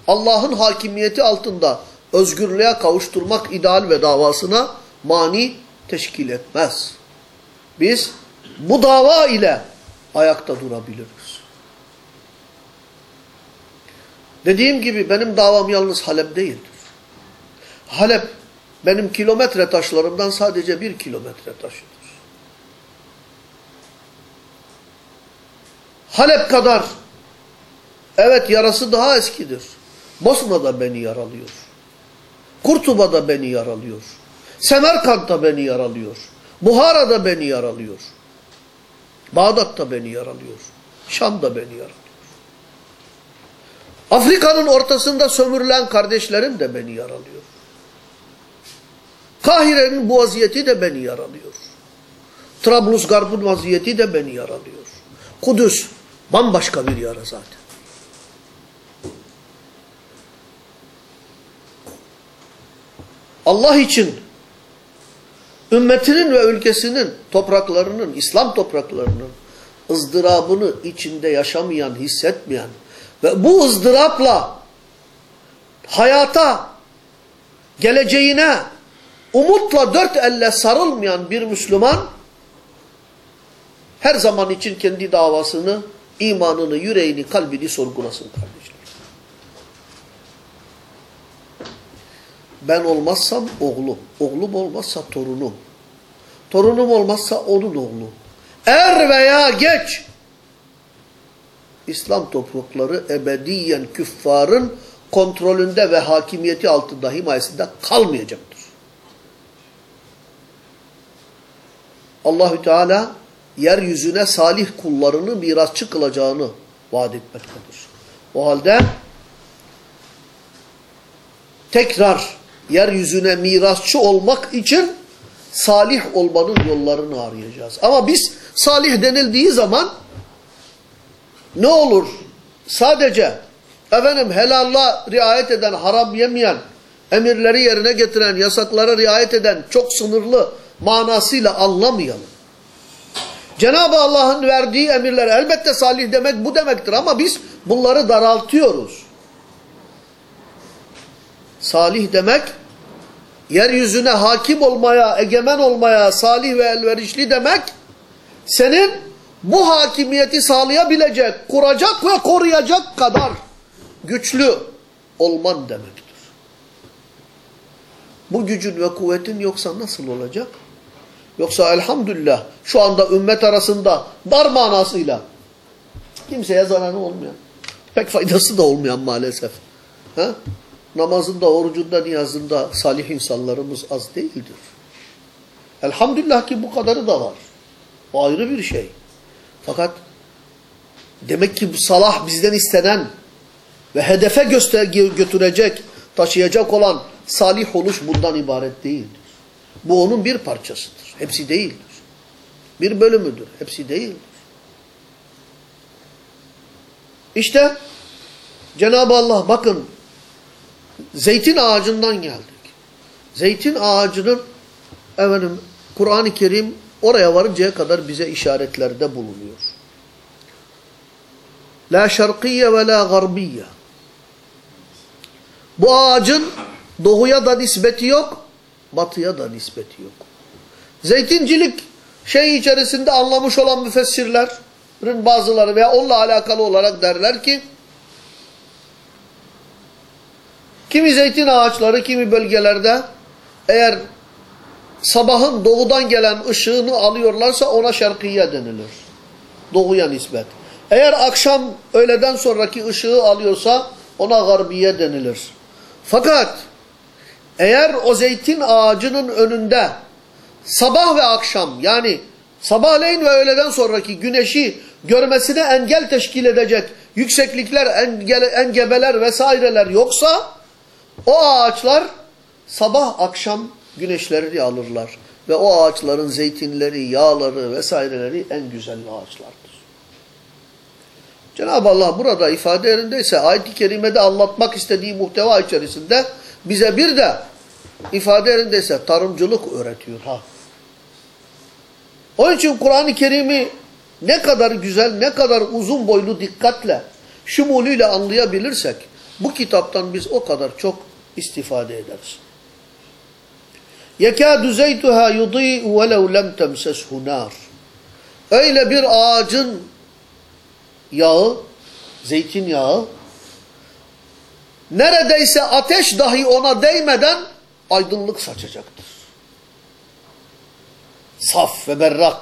Allah'ın hakimiyeti altında özgürlüğe kavuşturmak ideal ve davasına mani teşkil etmez. Biz bu dava ile ayakta durabiliriz. Dediğim gibi benim davam yalnız Halep değildir. Halep benim kilometre taşlarımdan sadece bir kilometre taşıdır. Halep kadar evet yarası daha eskidir. Bosna'da beni yaralıyor. Kurtuba'da beni yaralıyor. Semerkant'ta beni yaralıyor. Buhara'da beni yaralıyor. Bağdat'ta beni yaralıyor. Şam'da beni yaralıyor. Afrika'nın ortasında sömürülen kardeşlerim de beni yaralıyor. Kahire'nin bu vaziyeti de beni yaralıyor. Trablusgarb'ın vaziyeti de beni yaralıyor. Kudüs bambaşka bir yara zaten. Allah için ümmetinin ve ülkesinin topraklarının, İslam topraklarının ızdırabını içinde yaşamayan, hissetmeyen ve bu ızdırapla hayata, geleceğine umutla dört elle sarılmayan bir Müslüman her zaman için kendi davasını, imanını, yüreğini, kalbini sorgulasın kardeşler. Ben olmazsam oğlum, oğlum olmazsa torunum, torunum olmazsa onun oğlu. Er veya geç İslam toprakları ebediyen küffarın kontrolünde ve hakimiyeti altında himayesinde kalmayacaktır. Allahü Teala yeryüzüne salih kullarını mirasçı kılacağını vaat etmektedir. O halde tekrar yeryüzüne mirasçı olmak için salih olmanın yollarını arayacağız. Ama biz salih denildiği zaman ne olur? Sadece efendim helalla riayet eden, haram yemeyen, emirleri yerine getiren, yasaklara riayet eden çok sınırlı manasıyla anlamayalım. Cenab-ı Allah'ın verdiği emirler elbette salih demek bu demektir ama biz bunları daraltıyoruz. Salih demek, yeryüzüne hakim olmaya, egemen olmaya, salih ve elverişli demek, senin bu hakimiyeti sağlayabilecek, kuracak ve koruyacak kadar güçlü olman demektir. Bu gücün ve kuvvetin yoksa nasıl olacak? Yoksa elhamdülillah şu anda ümmet arasında dar manasıyla kimseye zararı olmayan, pek faydası da olmayan maalesef. Ha? Namazında, orucunda, niyazında salih insanlarımız az değildir. Elhamdülillah ki bu kadarı da var. O ayrı bir şey. Fakat demek ki bu salah bizden istenen ve hedefe göster götürecek, taşıyacak olan salih oluş bundan ibaret değildir. Bu onun bir parçasıdır. Hepsi değildir. Bir bölümüdür. Hepsi değildir. İşte Cenab-ı Allah bakın zeytin ağacından geldik. Zeytin ağacının efendim Kur'an-ı Kerim oraya varıncaya kadar bize işaretlerde bulunuyor. La şarkiye ve la garbiye. Bu ağacın doğuya da nispeti yok, batıya da nispeti yok. Zeytincilik şey içerisinde anlamış olan müfessirlerin bazıları veya onunla alakalı olarak derler ki kimi zeytin ağaçları kimi bölgelerde eğer sabahın doğudan gelen ışığını alıyorlarsa ona şarkiye denilir. Doğuya nispet. Eğer akşam öğleden sonraki ışığı alıyorsa ona garbiye denilir. Fakat eğer o zeytin ağacının önünde sabah ve akşam yani sabahleyin ve öğleden sonraki güneşi görmesine engel teşkil edecek yükseklikler, engel, engebeler vesaireler yoksa o ağaçlar sabah akşam güneşlerini alırlar. Ve o ağaçların zeytinleri, yağları vesaireleri en güzel ağaçlardır. Cenab-ı Allah burada ifade yerindeyse ayet-i kerimede anlatmak istediği muhteva içerisinde bize bir de ifade yerindeyse tarımcılık öğretiyor. ha. Onun için Kur'an-ı Kerim'i ne kadar güzel, ne kadar uzun boylu dikkatle, şumulüyle anlayabilirsek bu kitaptan biz o kadar çok istifade ederiz. يَكَادُ زَيْتُهَا يُضِيءُ وَلَوْ لَمْ تَمْسَسْهُ نَارٌ Öyle bir ağacın yağı, zeytinyağı, neredeyse ateş dahi ona değmeden aydınlık saçacaktır. Saf ve berrak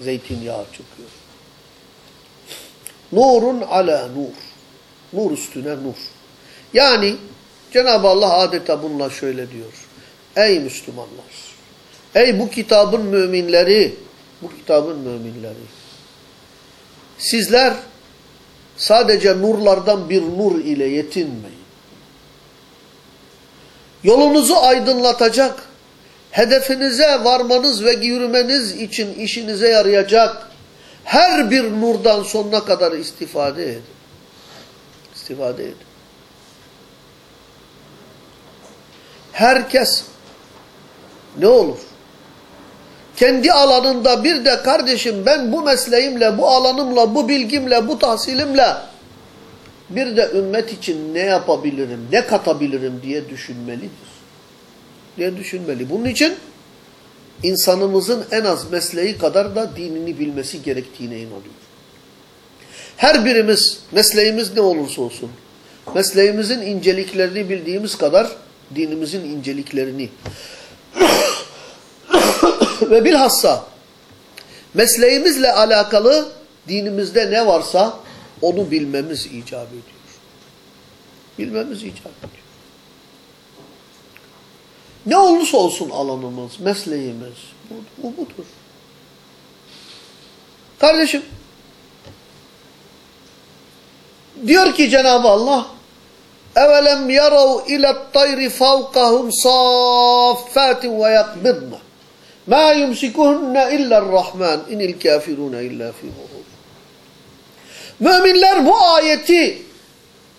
zeytinyağı çıkıyor. Nurun ala nur. Nur üstüne nur. Yani Cenab-ı Allah adeta bununla şöyle diyor. Ey Müslümanlar! Ey bu kitabın müminleri! Bu kitabın müminleri! Sizler sadece nurlardan bir nur ile yetinmeyin. Yolunuzu aydınlatacak, hedefinize varmanız ve yürümeniz için işinize yarayacak her bir nurdan sonuna kadar istifade edin. İstifade edin. Herkes ne olur? Kendi alanında bir de kardeşim ben bu mesleğimle, bu alanımla, bu bilgimle, bu tahsilimle bir de ümmet için ne yapabilirim, ne katabilirim diye düşünmelidir. Diye düşünmeli. Bunun için insanımızın en az mesleği kadar da dinini bilmesi gerektiğine inanıyor. Her birimiz, mesleğimiz ne olursa olsun, mesleğimizin inceliklerini bildiğimiz kadar dinimizin inceliklerini ve bilhassa mesleğimizle alakalı dinimizde ne varsa onu bilmemiz icap ediyor. Bilmemiz icap ediyor. Ne olursa olsun alanımız, mesleğimiz, bu, bu budur. Kardeşim, diyor ki Cenab-ı Allah, اَوَلَمْ يَرَوْا اِلَى الطَّيْرِ فَوْقَهُمْ صَافَّاتٍ وَيَقْبِضْنَ مَا يُمْسِكُهُنَّ اِلَّا الرَّحْمَنِ اِنِ الْكَافِرُونَ اِلَّا فِي غُرُورٍ Müminler bu ayeti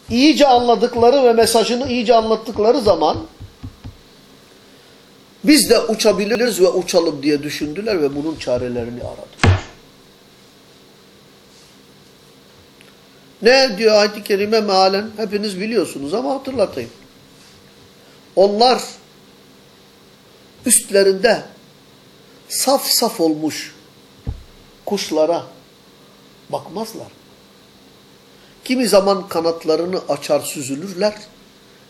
iyice anladıkları ve mesajını iyice anlattıkları zaman biz de uçabiliriz ve uçalım diye düşündüler ve bunun çarelerini aradılar. Ne diyor ayet-i kerime mealen? Hepiniz biliyorsunuz ama hatırlatayım. Onlar üstlerinde saf saf olmuş kuşlara bakmazlar. Kimi zaman kanatlarını açar süzülürler,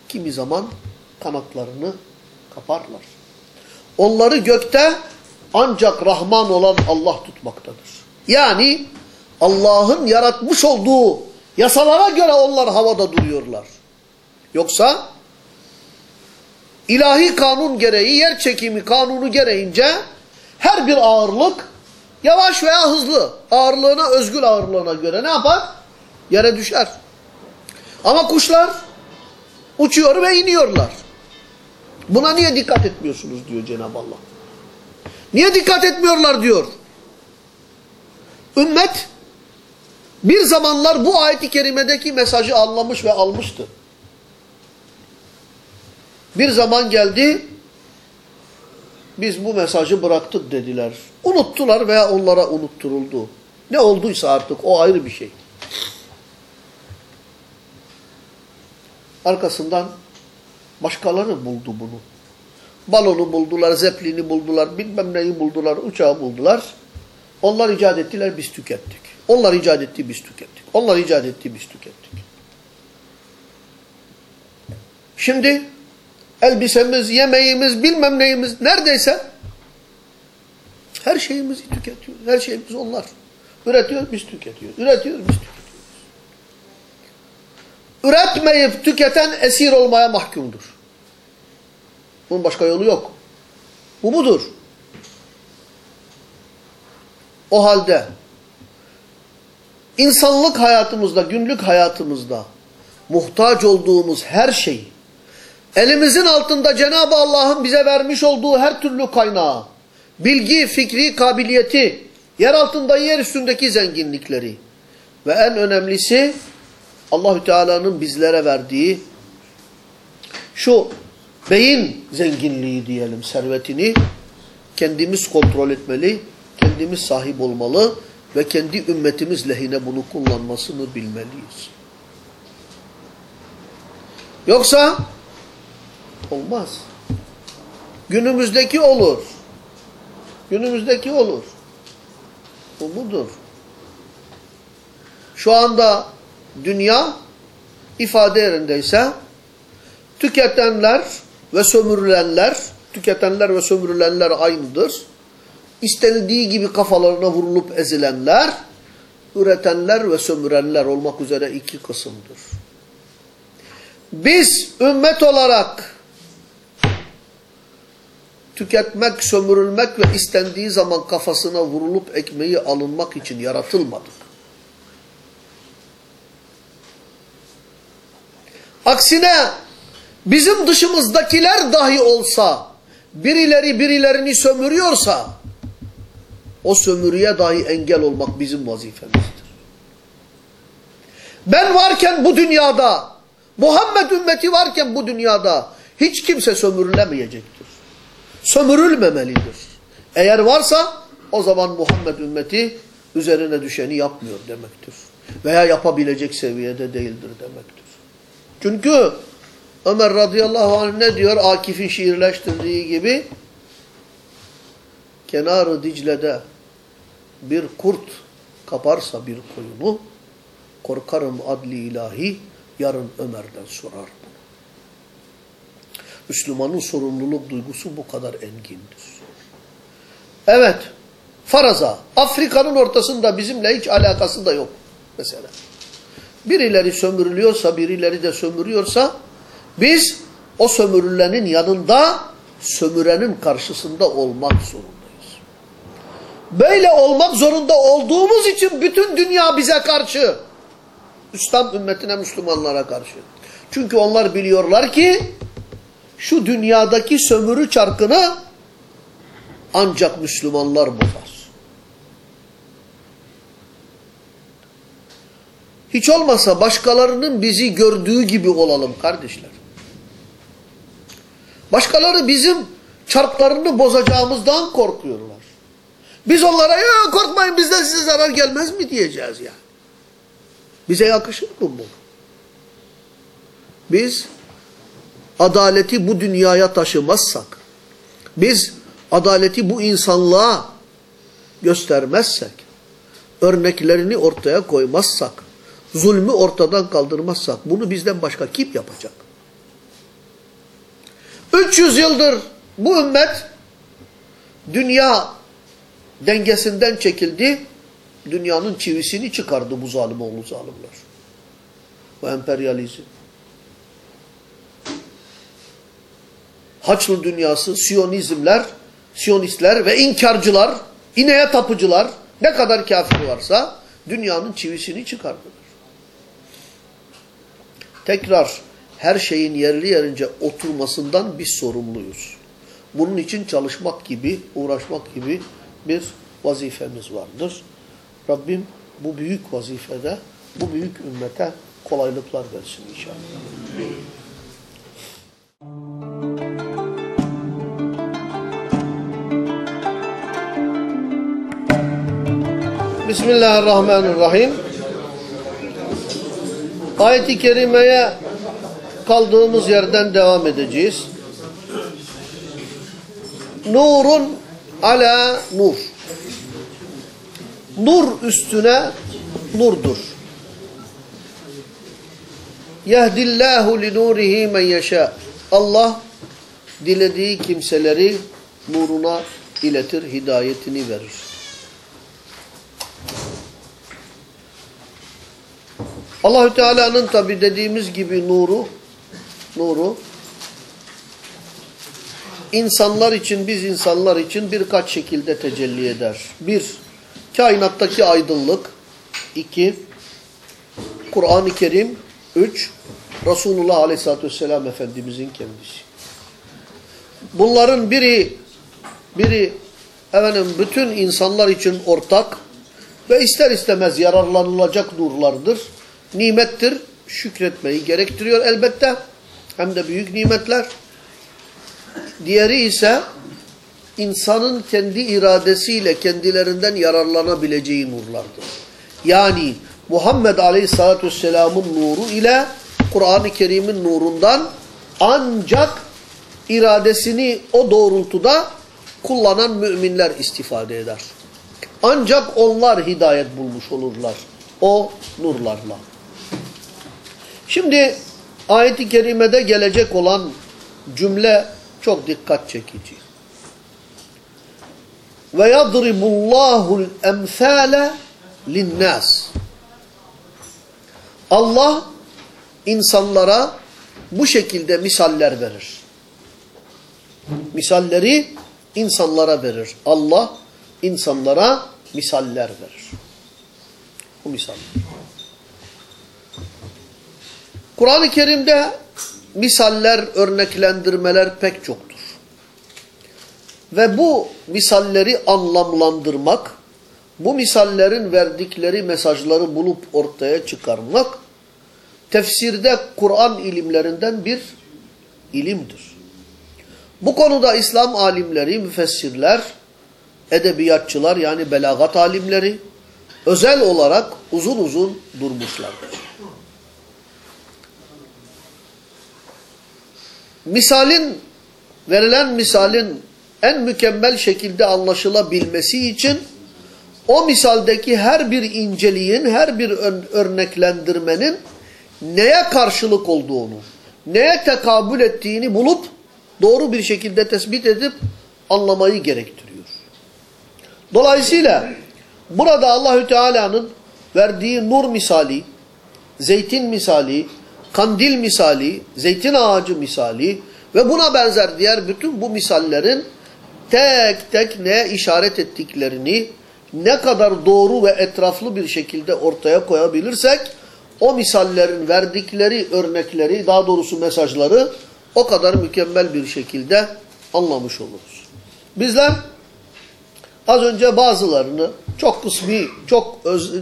kimi zaman kanatlarını kaparlar. Onları gökte ancak Rahman olan Allah tutmaktadır. Yani Allah'ın yaratmış olduğu yasalara göre onlar havada duruyorlar. Yoksa ilahi kanun gereği, yer çekimi kanunu gereğince her bir ağırlık yavaş veya hızlı ağırlığına, özgül ağırlığına göre ne yapar? Yere düşer. Ama kuşlar uçuyor ve iniyorlar. Buna niye dikkat etmiyorsunuz diyor Cenab-ı Allah. Niye dikkat etmiyorlar diyor. Ümmet bir zamanlar bu ayet-i kerimedeki mesajı anlamış ve almıştı. Bir zaman geldi, biz bu mesajı bıraktık dediler. Unuttular veya onlara unutturuldu. Ne olduysa artık o ayrı bir şey. Arkasından başkaları buldu bunu. Balonu buldular, zeplini buldular, bilmem neyi buldular, uçağı buldular. Onlar icat ettiler, biz tükettik. Onlar icat etti, biz tükettik. Onlar icat etti, biz tükettik. Şimdi elbisemiz, yemeğimiz, bilmem neyimiz neredeyse her şeyimizi tüketiyor. Her şeyimiz onlar. Üretiyor, biz tüketiyoruz. Üretiyor, biz tüketiyoruz. Üretmeyip tüketen esir olmaya mahkumdur. Bunun başka yolu yok. Bu budur. O halde insanlık hayatımızda, günlük hayatımızda muhtaç olduğumuz her şeyi elimizin altında Cenab-ı Allah'ın bize vermiş olduğu her türlü kaynağı, bilgi, fikri, kabiliyeti, yer altında yer üstündeki zenginlikleri ve en önemlisi Allahü Teala'nın bizlere verdiği şu beyin zenginliği diyelim, servetini kendimiz kontrol etmeli, kendimiz sahip olmalı ve kendi ümmetimiz lehine bunu kullanmasını bilmeliyiz. Yoksa olmaz. Günümüzdeki olur. Günümüzdeki olur. Bu budur. Şu anda dünya ifade yerindeyse tüketenler ve sömürülenler, tüketenler ve sömürülenler aynıdır. İstenildiği gibi kafalarına vurulup ezilenler, üretenler ve sömürenler olmak üzere iki kısımdır. Biz ümmet olarak tüketmek, sömürülmek ve istendiği zaman kafasına vurulup ekmeği alınmak için yaratılmadık. Aksine bizim dışımızdakiler dahi olsa birileri birilerini sömürüyorsa o sömürüye dahi engel olmak bizim vazifemizdir. Ben varken bu dünyada, Muhammed ümmeti varken bu dünyada hiç kimse sömürülemeyecektir. Sömürülmemelidir. Eğer varsa o zaman Muhammed ümmeti üzerine düşeni yapmıyor demektir. Veya yapabilecek seviyede değildir demektir. Çünkü Ömer radıyallahu anh ne diyor? Akif'in şiirleştirdiği gibi kenarı Dicle'de bir kurt kaparsa bir koyunu korkarım adli ilahi yarın Ömer'den sorar bunu. Müslümanın sorumluluk duygusu bu kadar engindir. Evet, faraza Afrika'nın ortasında bizimle hiç alakası da yok mesela. Birileri sömürülüyorsa, birileri de sömürüyorsa biz o sömürülenin yanında sömürenin karşısında olmak zorundayız. Böyle olmak zorunda olduğumuz için bütün dünya bize karşı. İslam ümmetine, Müslümanlara karşı. Çünkü onlar biliyorlar ki şu dünyadaki sömürü çarkını ancak Müslümanlar bozar. Hiç olmasa başkalarının bizi gördüğü gibi olalım kardeşler. Başkaları bizim çarklarını bozacağımızdan korkuyorlar. Biz onlara ya korkmayın bizden size zarar gelmez mi diyeceğiz ya. Bize yakışır mı bu? Biz adaleti bu dünyaya taşımazsak, biz adaleti bu insanlığa göstermezsek, örneklerini ortaya koymazsak, zulmü ortadan kaldırmazsak bunu bizden başka kim yapacak? 300 yıldır bu ümmet dünya dengesinden çekildi. Dünyanın çivisini çıkardı bu zalim oğlu zalimler. Bu emperyalizm. Haçlı dünyası, Siyonizmler, Siyonistler ve inkarcılar, ineğe tapıcılar, ne kadar kafir varsa dünyanın çivisini çıkardılar. Tekrar her şeyin yerli yerince oturmasından biz sorumluyuz. Bunun için çalışmak gibi, uğraşmak gibi bir vazifemiz vardır. Rabbim bu büyük vazifede, bu büyük ümmete kolaylıklar versin inşallah. Bismillahirrahmanirrahim. Ayet-i Kerime'ye kaldığımız yerden devam edeceğiz. Nurun ala nur. Nur üstüne nurdur. Yehdillahu li nurihi men yeşâ. Allah dilediği kimseleri nuruna iletir, hidayetini verir. Allahü Teala'nın tabi dediğimiz gibi nuru, nuru insanlar için, biz insanlar için birkaç şekilde tecelli eder. Bir, kainattaki aydınlık. iki Kur'an-ı Kerim. Üç, Resulullah Aleyhisselatü Vesselam Efendimizin kendisi. Bunların biri, biri efendim, bütün insanlar için ortak ve ister istemez yararlanılacak nurlardır. Nimettir, şükretmeyi gerektiriyor elbette. Hem de büyük nimetler. Diğeri ise insanın kendi iradesiyle kendilerinden yararlanabileceği nurlardır. Yani Muhammed Aleyhisselatü Vesselam'ın nuru ile Kur'an-ı Kerim'in nurundan ancak iradesini o doğrultuda kullanan müminler istifade eder. Ancak onlar hidayet bulmuş olurlar o nurlarla. Şimdi ayet-i kerimede gelecek olan cümle çok dikkat çekici. Ve yadribullahul emsale linnas. Allah insanlara bu şekilde misaller verir. Misalleri insanlara verir. Allah insanlara misaller verir. Bu misaller. Kur'an-ı Kerim'de misaller, örneklendirmeler pek çoktur. Ve bu misalleri anlamlandırmak, bu misallerin verdikleri mesajları bulup ortaya çıkarmak, tefsirde Kur'an ilimlerinden bir ilimdir. Bu konuda İslam alimleri, müfessirler, edebiyatçılar yani belagat alimleri özel olarak uzun uzun durmuşlardır. Misalin, verilen misalin en mükemmel şekilde anlaşılabilmesi için o misaldeki her bir inceliğin, her bir örneklendirmenin neye karşılık olduğunu, neye tekabül ettiğini bulup doğru bir şekilde tespit edip anlamayı gerektiriyor. Dolayısıyla burada Allahü Teala'nın verdiği nur misali, zeytin misali, kandil misali, zeytin ağacı misali ve buna benzer diğer bütün bu misallerin tek tek neye işaret ettiklerini ne kadar doğru ve etraflı bir şekilde ortaya koyabilirsek o misallerin verdikleri örnekleri daha doğrusu mesajları o kadar mükemmel bir şekilde anlamış oluruz. Bizler az önce bazılarını çok kısmi, çok öz,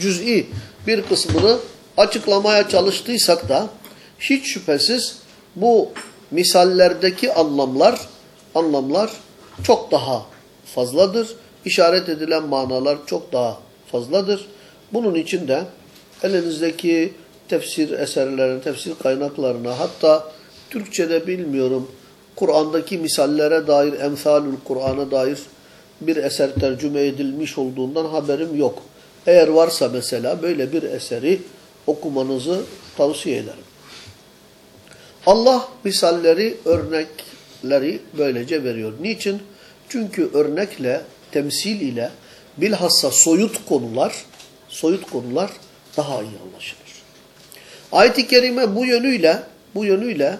cüz'i bir kısmını açıklamaya çalıştıysak da hiç şüphesiz bu misallerdeki anlamlar anlamlar çok daha fazladır. İşaret edilen manalar çok daha fazladır. Bunun için de elinizdeki tefsir eserlerine, tefsir kaynaklarına hatta Türkçe'de bilmiyorum Kur'an'daki misallere dair, emsalül Kur'an'a dair bir eser tercüme edilmiş olduğundan haberim yok. Eğer varsa mesela böyle bir eseri okumanızı tavsiye ederim. Allah misalleri, örnekleri böylece veriyor. Niçin? Çünkü örnekle, temsil ile bilhassa soyut konular, soyut konular daha iyi anlaşılır. Ayet-i Kerime bu yönüyle, bu yönüyle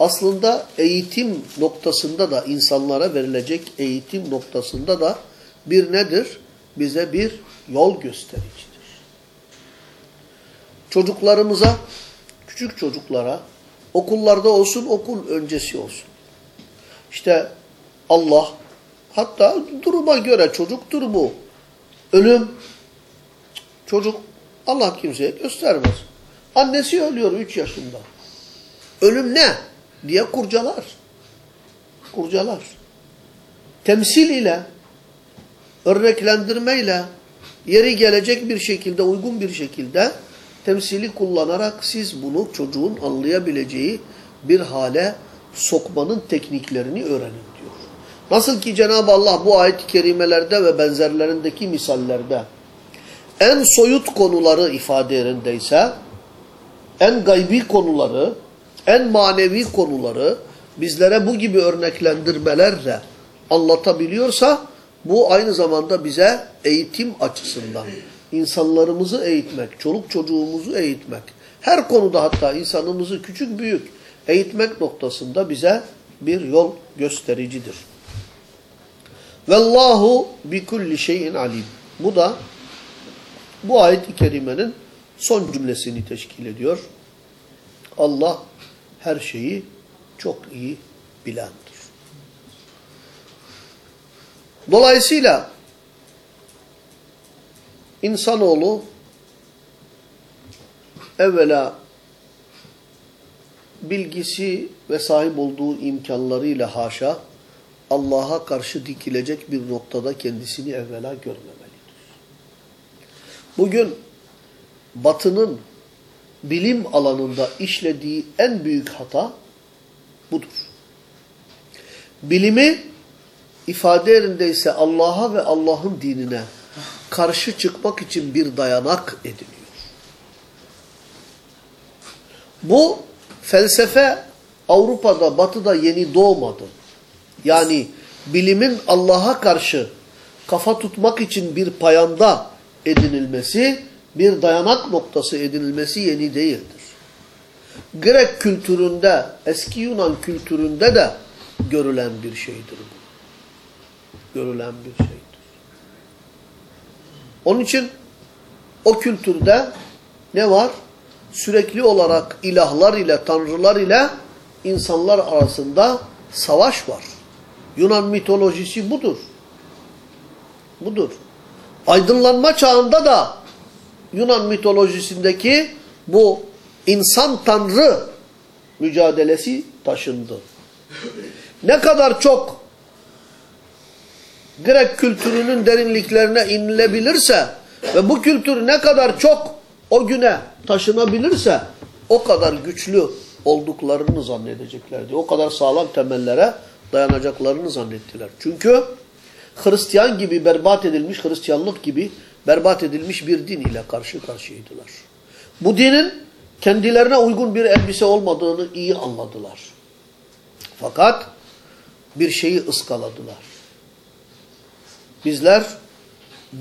aslında eğitim noktasında da insanlara verilecek eğitim noktasında da bir nedir? Bize bir yol göstericidir. Çocuklarımıza, küçük çocuklara okullarda olsun, okul öncesi olsun. İşte Allah, hatta duruma göre çocuktur bu. Ölüm, çocuk Allah kimseye göstermez. Annesi ölüyor 3 yaşında. Ölüm ne? diye kurcalar. Kurcalar. Temsil ile, örneklendirmeyle, yeri gelecek bir şekilde, uygun bir şekilde temsili kullanarak siz bunu çocuğun anlayabileceği bir hale sokmanın tekniklerini öğrenin diyor. Nasıl ki Cenab-ı Allah bu ayet-i kerimelerde ve benzerlerindeki misallerde en soyut konuları ifade yerindeyse, en gaybi konuları, en manevi konuları bizlere bu gibi örneklendirmelerle anlatabiliyorsa, bu aynı zamanda bize eğitim açısından, insanlarımızı eğitmek, çoluk çocuğumuzu eğitmek, her konuda hatta insanımızı küçük büyük eğitmek noktasında bize bir yol göstericidir. Vallahu bi kulli şeyin alim. Bu da bu ayet-i kerimenin son cümlesini teşkil ediyor. Allah her şeyi çok iyi bilendir. Dolayısıyla insanoğlu evvela bilgisi ve sahip olduğu imkanlarıyla haşa Allah'a karşı dikilecek bir noktada kendisini evvela görmemelidir. Bugün batının bilim alanında işlediği en büyük hata budur. Bilimi ifade yerindeyse Allah'a ve Allah'ın dinine karşı çıkmak için bir dayanak ediniyor. Bu felsefe Avrupa'da, Batı'da yeni doğmadı. Yani bilimin Allah'a karşı kafa tutmak için bir payanda edinilmesi, bir dayanak noktası edinilmesi yeni değildir. Grek kültüründe, eski Yunan kültüründe de görülen bir şeydir bu. Görülen bir şeydir. Onun için o kültürde ne var? Sürekli olarak ilahlar ile, tanrılar ile insanlar arasında savaş var. Yunan mitolojisi budur. Budur. Aydınlanma çağında da Yunan mitolojisindeki bu insan tanrı mücadelesi taşındı. Ne kadar çok Grek kültürünün derinliklerine inilebilirse ve bu kültür ne kadar çok o güne taşınabilirse o kadar güçlü olduklarını zannedeceklerdi. O kadar sağlam temellere dayanacaklarını zannettiler. Çünkü Hristiyan gibi berbat edilmiş, Hristiyanlık gibi berbat edilmiş bir din ile karşı karşıyaydılar. Bu dinin kendilerine uygun bir elbise olmadığını iyi anladılar. Fakat bir şeyi ıskaladılar. Bizler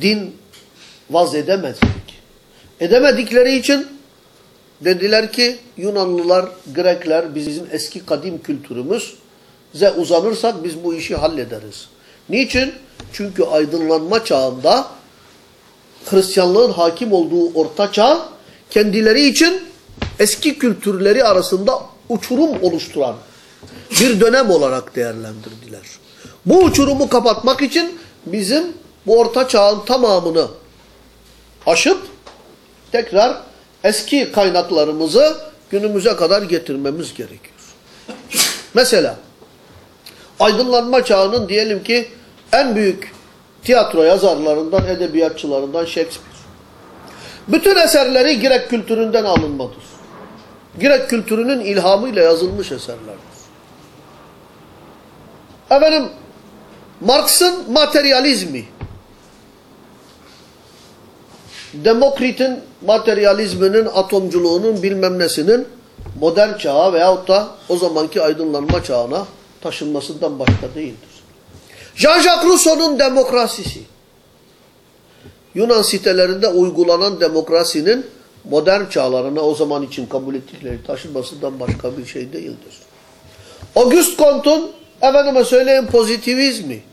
din vaz edemezdik. Edemedikleri için dediler ki Yunanlılar, Grekler bizim eski kadim kültürümüze uzanırsak biz bu işi hallederiz. Niçin? Çünkü aydınlanma çağında Hristiyanlığın hakim olduğu orta çağ kendileri için eski kültürleri arasında uçurum oluşturan bir dönem olarak değerlendirdiler. Bu uçurumu kapatmak için bizim bu orta çağın tamamını aşıp tekrar eski kaynaklarımızı günümüze kadar getirmemiz gerekiyor. Mesela aydınlanma çağının diyelim ki en büyük tiyatro yazarlarından, edebiyatçılarından Shakespeare. Bütün eserleri Girek kültüründen alınmadır. Girek kültürünün ilhamıyla yazılmış eserlerdir. Efendim, Marx'ın materyalizmi, Demokrit'in materyalizminin, atomculuğunun bilmem nesinin modern çağa veyahut da o zamanki aydınlanma çağına taşınmasından başka değildir. Jean-Jacques Rousseau'nun demokrasisi, Yunan sitelerinde uygulanan demokrasinin modern çağlarına o zaman için kabul ettikleri taşınmasından başka bir şey değildir. Auguste Comte'un efendime söyleyeyim pozitivizmi,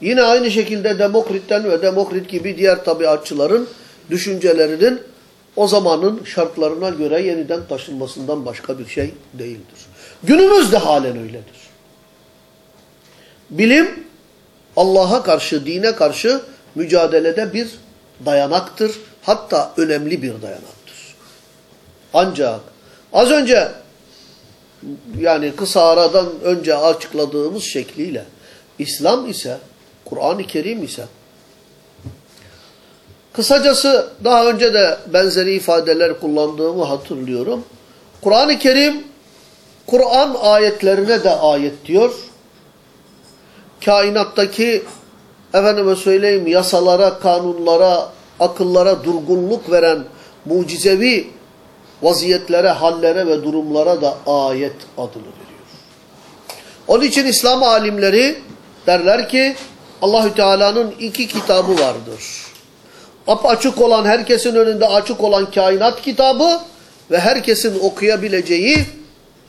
Yine aynı şekilde Demokrit'ten ve Demokrit gibi diğer tabiatçıların düşüncelerinin o zamanın şartlarına göre yeniden taşınmasından başka bir şey değildir. Günümüzde halen öyledir. Bilim Allah'a karşı, dine karşı mücadelede bir dayanaktır. Hatta önemli bir dayanaktır. Ancak az önce yani kısa aradan önce açıkladığımız şekliyle İslam ise Kur'an-ı Kerim ise kısacası daha önce de benzeri ifadeler kullandığımı hatırlıyorum. Kur'an-ı Kerim Kur'an ayetlerine de ayet diyor. Kainattaki efendime söyleyeyim yasalara, kanunlara, akıllara durgunluk veren mucizevi vaziyetlere, hallere ve durumlara da ayet adını veriyor. Onun için İslam alimleri derler ki Allahü Teala'nın iki kitabı vardır. Ap açık olan, herkesin önünde açık olan kainat kitabı ve herkesin okuyabileceği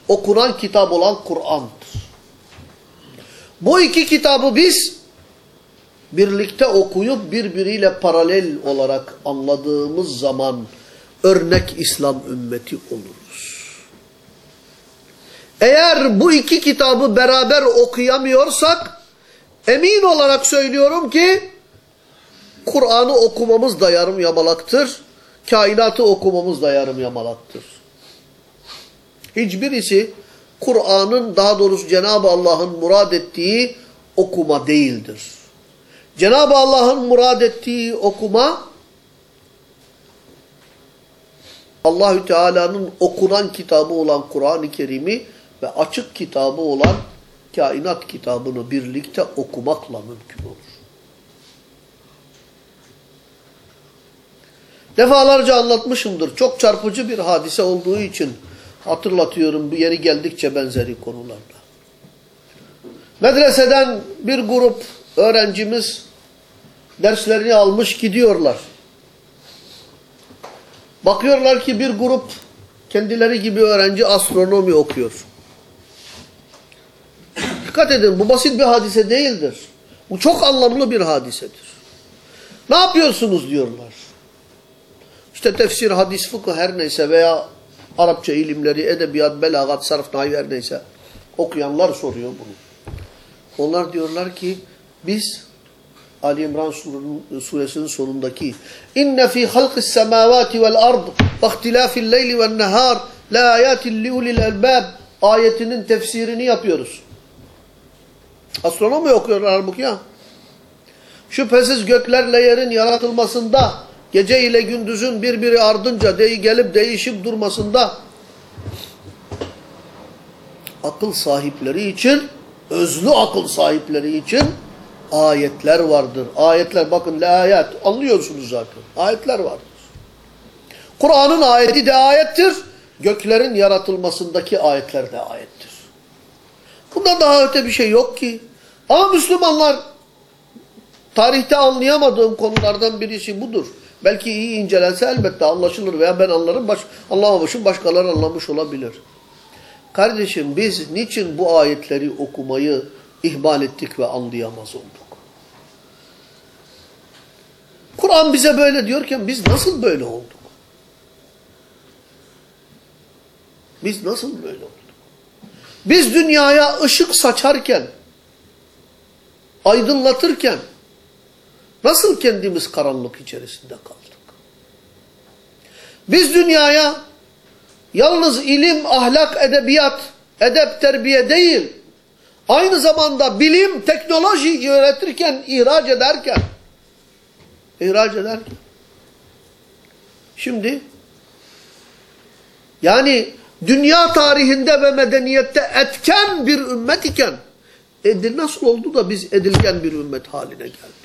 okunan kitap olan Kur'an'dır. Bu iki kitabı biz birlikte okuyup birbiriyle paralel olarak anladığımız zaman örnek İslam ümmeti oluruz. Eğer bu iki kitabı beraber okuyamıyorsak Emin olarak söylüyorum ki Kur'an'ı okumamız da yarım yamalaktır. Kainatı okumamız da yarım yamalaktır. Hiçbirisi Kur'an'ın daha doğrusu Cenab-ı Allah'ın murad ettiği okuma değildir. Cenab-ı Allah'ın murad ettiği okuma Allahü Teala'nın okunan kitabı olan Kur'an-ı Kerim'i ve açık kitabı olan kainat kitabını birlikte okumakla mümkün olur. Defalarca anlatmışımdır. Çok çarpıcı bir hadise olduğu için hatırlatıyorum bu yeri geldikçe benzeri konularda. Medreseden bir grup öğrencimiz derslerini almış gidiyorlar. Bakıyorlar ki bir grup kendileri gibi öğrenci astronomi okuyor. Dikkat edin bu basit bir hadise değildir. Bu çok anlamlı bir hadisedir. Ne yapıyorsunuz diyorlar. İşte tefsir, hadis, fıkıh her neyse veya Arapça ilimleri, edebiyat, belagat, sarf, nahiv her neyse okuyanlar soruyor bunu. Onlar diyorlar ki biz Ali İmran suresinin sonundaki inne fi halqis semavati vel ard ve ihtilafil leyli ven nehar la ayatin li ulil ayetinin tefsirini yapıyoruz. Astronomi okuyorlar halbuki ya. Şüphesiz göklerle yerin yaratılmasında, gece ile gündüzün birbiri ardınca dey gelip değişip durmasında akıl sahipleri için, özlü akıl sahipleri için ayetler vardır. Ayetler bakın la ayet anlıyorsunuz zaten. Ayetler vardır. Kur'an'ın ayeti de ayettir. Göklerin yaratılmasındaki ayetler de ayettir. Bundan daha öte bir şey yok ki. Ama Müslümanlar tarihte anlayamadığım konulardan birisi budur. Belki iyi incelense elbette anlaşılır veya ben anlarım, baş, anlamamışım, başkaları anlamış olabilir. Kardeşim biz niçin bu ayetleri okumayı ihmal ettik ve anlayamaz olduk? Kur'an bize böyle diyorken biz nasıl böyle olduk? Biz nasıl böyle olduk? Biz dünyaya ışık saçarken, aydınlatırken nasıl kendimiz karanlık içerisinde kaldık? Biz dünyaya yalnız ilim, ahlak, edebiyat, edep, terbiye değil, aynı zamanda bilim, teknoloji öğretirken, ihraç ederken, ihraç ederken, Şimdi yani dünya tarihinde ve medeniyette etken bir ümmet iken edil nasıl oldu da biz edilgen bir ümmet haline geldik?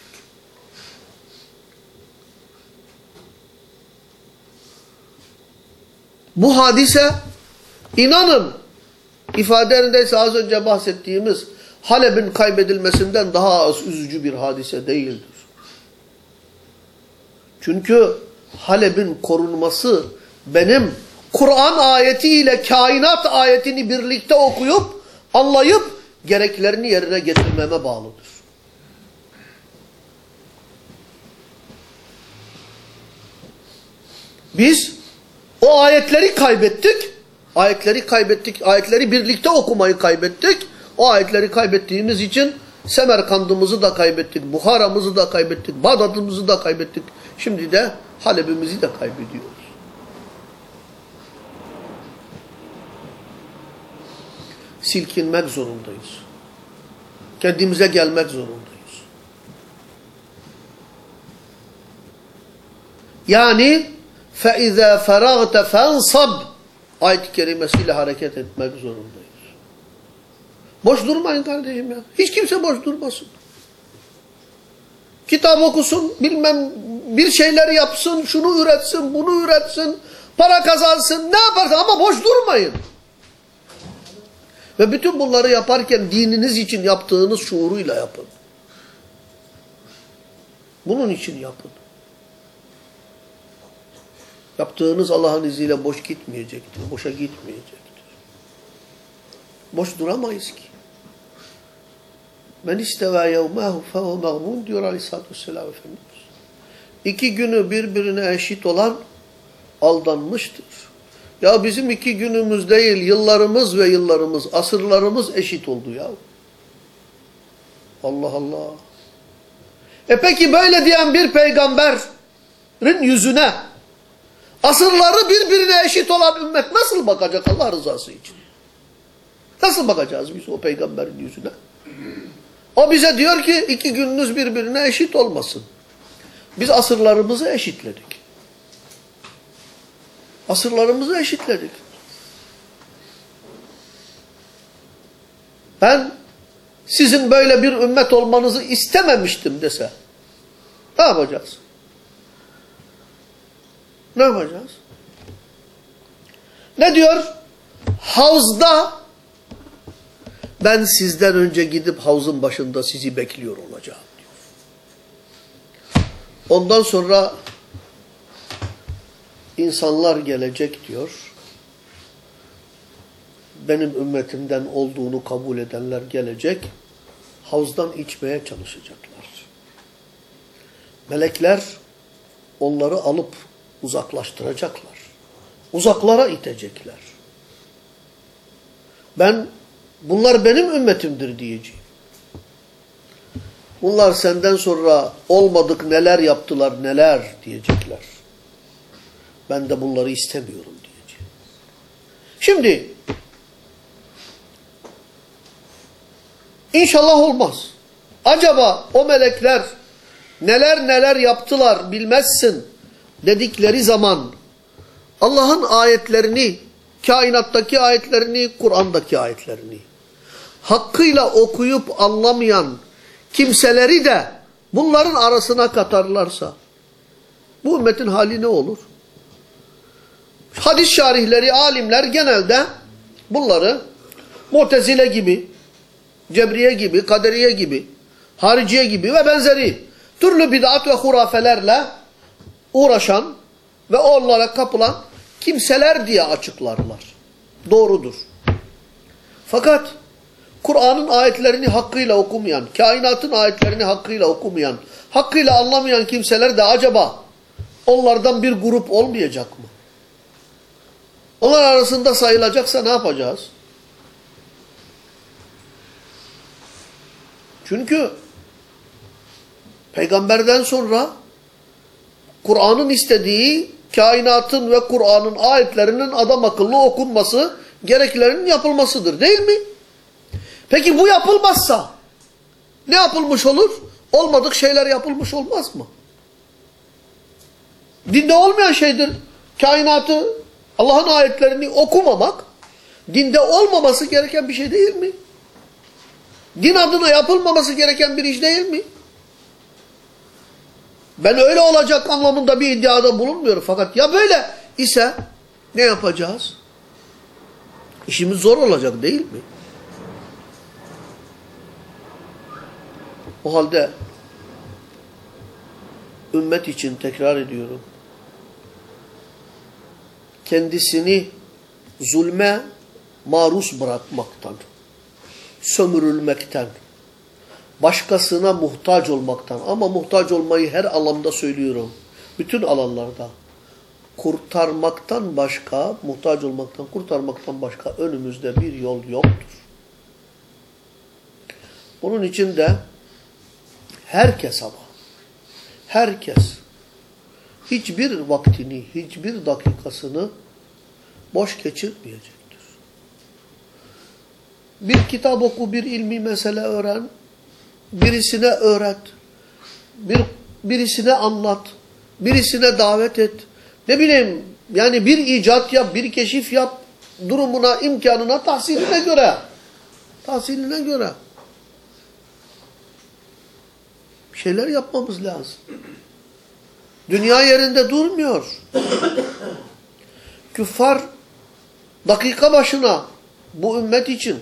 Bu hadise inanın ifadelerindeyse az önce bahsettiğimiz Halep'in kaybedilmesinden daha az üzücü bir hadise değildir. Çünkü Halep'in korunması benim Kur'an ayetiyle kainat ayetini birlikte okuyup anlayıp gereklerini yerine getirmeme bağlıdır. Biz o ayetleri kaybettik. Ayetleri kaybettik. Ayetleri birlikte okumayı kaybettik. O ayetleri kaybettiğimiz için Semerkand'ımızı da kaybettik. Buhara'mızı da kaybettik. Bağdat'ımızı da kaybettik. Şimdi de Halep'imizi de kaybediyoruz. Silkinmek zorundayız. Kendimize gelmek zorundayız. Yani فَاِذَا فَرَغْتَ فَانْصَبْ ayet-i kerimesiyle hareket etmek zorundayız. Boş durmayın kardeşim ya. Hiç kimse boş durmasın. Kitap okusun, bilmem bir şeyler yapsın, şunu üretsin, bunu üretsin, para kazansın, ne yaparsa ama boş durmayın. Ve bütün bunları yaparken dininiz için yaptığınız şuuruyla yapın. Bunun için yapın. Yaptığınız Allah'ın izniyle boş gitmeyecektir. Boşa gitmeyecektir. Boş duramayız ki. Men isteva yevmehu fehu mağmun diyor aleyhissalatü vesselam Efendimiz. İki günü birbirine eşit olan aldanmıştır. Ya bizim iki günümüz değil, yıllarımız ve yıllarımız, asırlarımız eşit oldu ya. Allah Allah. E peki böyle diyen bir peygamberin yüzüne asırları birbirine eşit olan ümmet nasıl bakacak Allah rızası için? Nasıl bakacağız biz o peygamberin yüzüne? O bize diyor ki iki gününüz birbirine eşit olmasın. Biz asırlarımızı eşitledik. Asırlarımızı eşitledik. Ben sizin böyle bir ümmet olmanızı istememiştim dese ne yapacağız? Ne yapacağız? Ne diyor? Havuzda ben sizden önce gidip havuzun başında sizi bekliyor olacağım diyor. Ondan sonra insanlar gelecek diyor. Benim ümmetimden olduğunu kabul edenler gelecek. Havuzdan içmeye çalışacaklar. Melekler onları alıp uzaklaştıracaklar. Uzaklara itecekler. Ben bunlar benim ümmetimdir diyeceğim. Bunlar senden sonra olmadık neler yaptılar neler diyecekler. Ben de bunları istemiyorum diyeceğim. Şimdi inşallah olmaz. Acaba o melekler neler neler yaptılar bilmezsin dedikleri zaman Allah'ın ayetlerini, kainattaki ayetlerini, Kur'an'daki ayetlerini hakkıyla okuyup anlamayan kimseleri de bunların arasına katarlarsa bu ümmetin hali ne olur? Hadis şarihleri, alimler genelde bunları Mu'tezile gibi, Cebriye gibi, Kaderiye gibi, Hariciye gibi ve benzeri türlü bid'at ve hurafelerle uğraşan ve onlara kapılan kimseler diye açıklarlar. Doğrudur. Fakat Kur'an'ın ayetlerini hakkıyla okumayan, kainatın ayetlerini hakkıyla okumayan, hakkıyla anlamayan kimseler de acaba onlardan bir grup olmayacak mı? Onlar arasında sayılacaksa ne yapacağız? Çünkü peygamberden sonra Kur'an'ın istediği kainatın ve Kur'an'ın ayetlerinin adam akıllı okunması, gereklerinin yapılmasıdır değil mi? Peki bu yapılmazsa ne yapılmış olur? Olmadık şeyler yapılmış olmaz mı? Dinde olmayan şeydir. Kainatı, Allah'ın ayetlerini okumamak, dinde olmaması gereken bir şey değil mi? Din adına yapılmaması gereken bir iş değil mi? Ben öyle olacak anlamında bir iddiada bulunmuyorum. Fakat ya böyle ise ne yapacağız? İşimiz zor olacak değil mi? O halde ümmet için tekrar ediyorum. Kendisini zulme maruz bırakmaktan, sömürülmekten, başkasına muhtaç olmaktan ama muhtaç olmayı her alanda söylüyorum. Bütün alanlarda. Kurtarmaktan başka, muhtaç olmaktan, kurtarmaktan başka önümüzde bir yol yoktur. Bunun için de herkes ama, herkes hiçbir vaktini, hiçbir dakikasını boş geçirmeyecektir. Bir kitap oku, bir ilmi mesele öğren, birisine öğret, bir, birisine anlat, birisine davet et. Ne bileyim yani bir icat yap, bir keşif yap durumuna, imkanına, tahsiline göre. Tahsiline göre. Bir şeyler yapmamız lazım. Dünya yerinde durmuyor. Küffar dakika başına bu ümmet için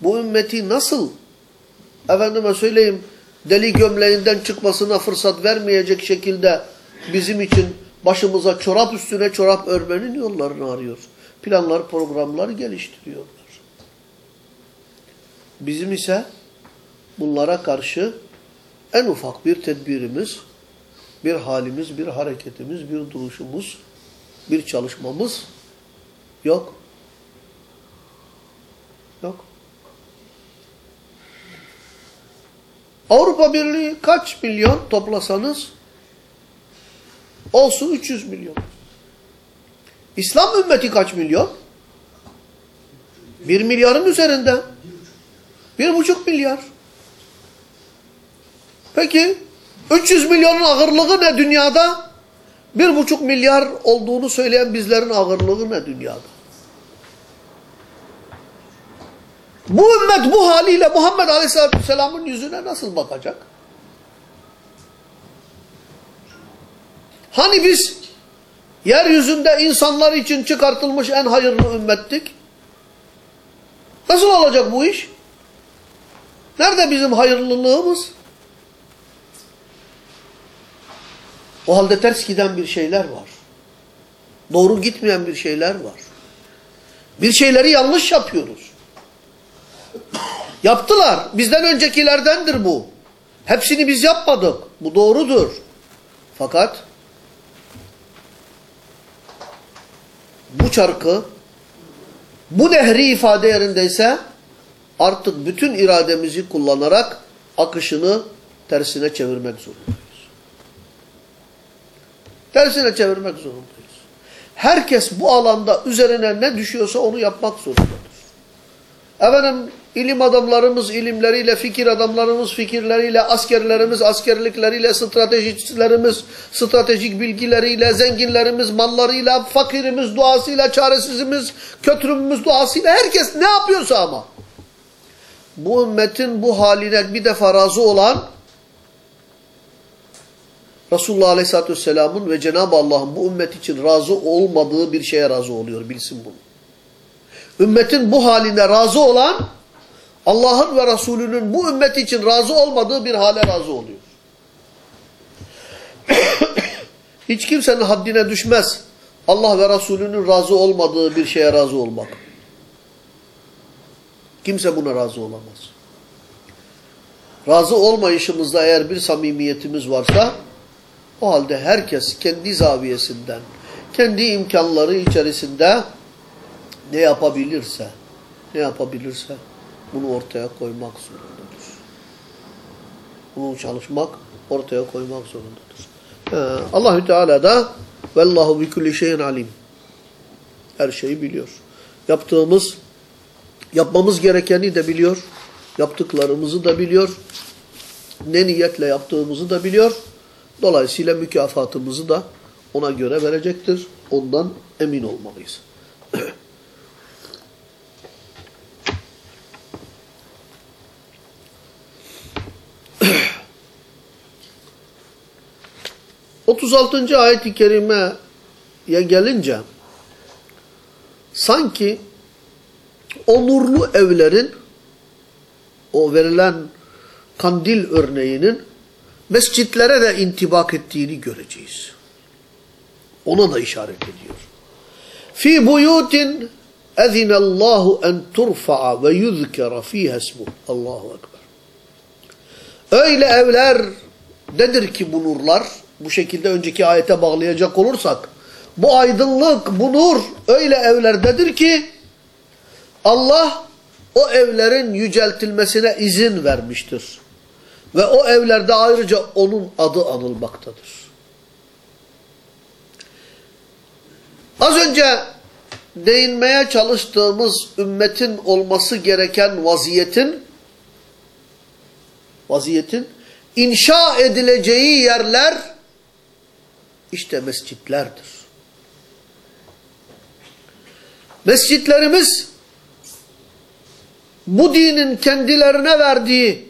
bu ümmeti nasıl efendime söyleyeyim deli gömleğinden çıkmasına fırsat vermeyecek şekilde bizim için başımıza çorap üstüne çorap örmenin yollarını arıyor. Planlar, programlar geliştiriyorlar. Bizim ise bunlara karşı en ufak bir tedbirimiz, bir halimiz, bir hareketimiz, bir duruşumuz, bir çalışmamız yok. Yok. Avrupa Birliği kaç milyon toplasanız olsun 300 milyon. İslam ümmeti kaç milyon? 1 milyarın üzerinde. 1,5 milyar. Peki 300 milyonun ağırlığı ne dünyada? 1,5 milyar olduğunu söyleyen bizlerin ağırlığı ne dünyada? Bu ümmet bu haliyle Muhammed Aleyhisselatü Vesselam'ın yüzüne nasıl bakacak? Hani biz yeryüzünde insanlar için çıkartılmış en hayırlı ümmettik? Nasıl olacak bu iş? Nerede bizim hayırlılığımız? O halde ters giden bir şeyler var. Doğru gitmeyen bir şeyler var. Bir şeyleri yanlış yapıyoruz. Yaptılar. Bizden öncekilerdendir bu. Hepsini biz yapmadık. Bu doğrudur. Fakat bu çarkı bu nehri ifade yerindeyse artık bütün irademizi kullanarak akışını tersine çevirmek zorundayız. Tersine çevirmek zorundayız. Herkes bu alanda üzerine ne düşüyorsa onu yapmak zorundadır. Efendim ilim adamlarımız ilimleriyle, fikir adamlarımız fikirleriyle, askerlerimiz askerlikleriyle, stratejistlerimiz stratejik bilgileriyle, zenginlerimiz mallarıyla, fakirimiz duasıyla, çaresizimiz, kötürümümüz duasıyla herkes ne yapıyorsa ama. Bu ümmetin bu haline bir defa razı olan Resulullah Aleyhisselatü Vesselam'ın ve Cenab-ı Allah'ın bu ümmet için razı olmadığı bir şeye razı oluyor. Bilsin bunu. Ümmetin bu haline razı olan Allah'ın ve Resulünün bu ümmet için razı olmadığı bir hale razı oluyor. Hiç kimsenin haddine düşmez. Allah ve Resulünün razı olmadığı bir şeye razı olmak. Kimse buna razı olamaz. Razı olmayışımızda eğer bir samimiyetimiz varsa o halde herkes kendi zaviyesinden, kendi imkanları içerisinde ne yapabilirse, ne yapabilirse bunu ortaya koymak zorundadır. Bunu çalışmak, ortaya koymak zorundadır. Ee, Allahü Teala da Vallahu bi kulli şeyin alim. Her şeyi biliyor. Yaptığımız, yapmamız gerekeni de biliyor. Yaptıklarımızı da biliyor. Ne niyetle yaptığımızı da biliyor. Dolayısıyla mükafatımızı da ona göre verecektir. Ondan emin olmalıyız. Otuz altıncı ayet-i kerimeye gelince sanki o nurlu evlerin o verilen kandil örneğinin mescitlere de intibak ettiğini göreceğiz. Ona da işaret ediyor. Fi buyutin ezinallahu en turfa'a ve yuzkera fiha ismuh. Allahu ekber. Öyle evler nedir ki bu nurlar? Bu şekilde önceki ayete bağlayacak olursak bu aydınlık, bu nur öyle evlerdedir ki Allah o evlerin yüceltilmesine izin vermiştir. Ve o evlerde ayrıca onun adı anılmaktadır. Az önce değinmeye çalıştığımız ümmetin olması gereken vaziyetin vaziyetin inşa edileceği yerler işte mescitlerdir. Mescitlerimiz bu dinin kendilerine verdiği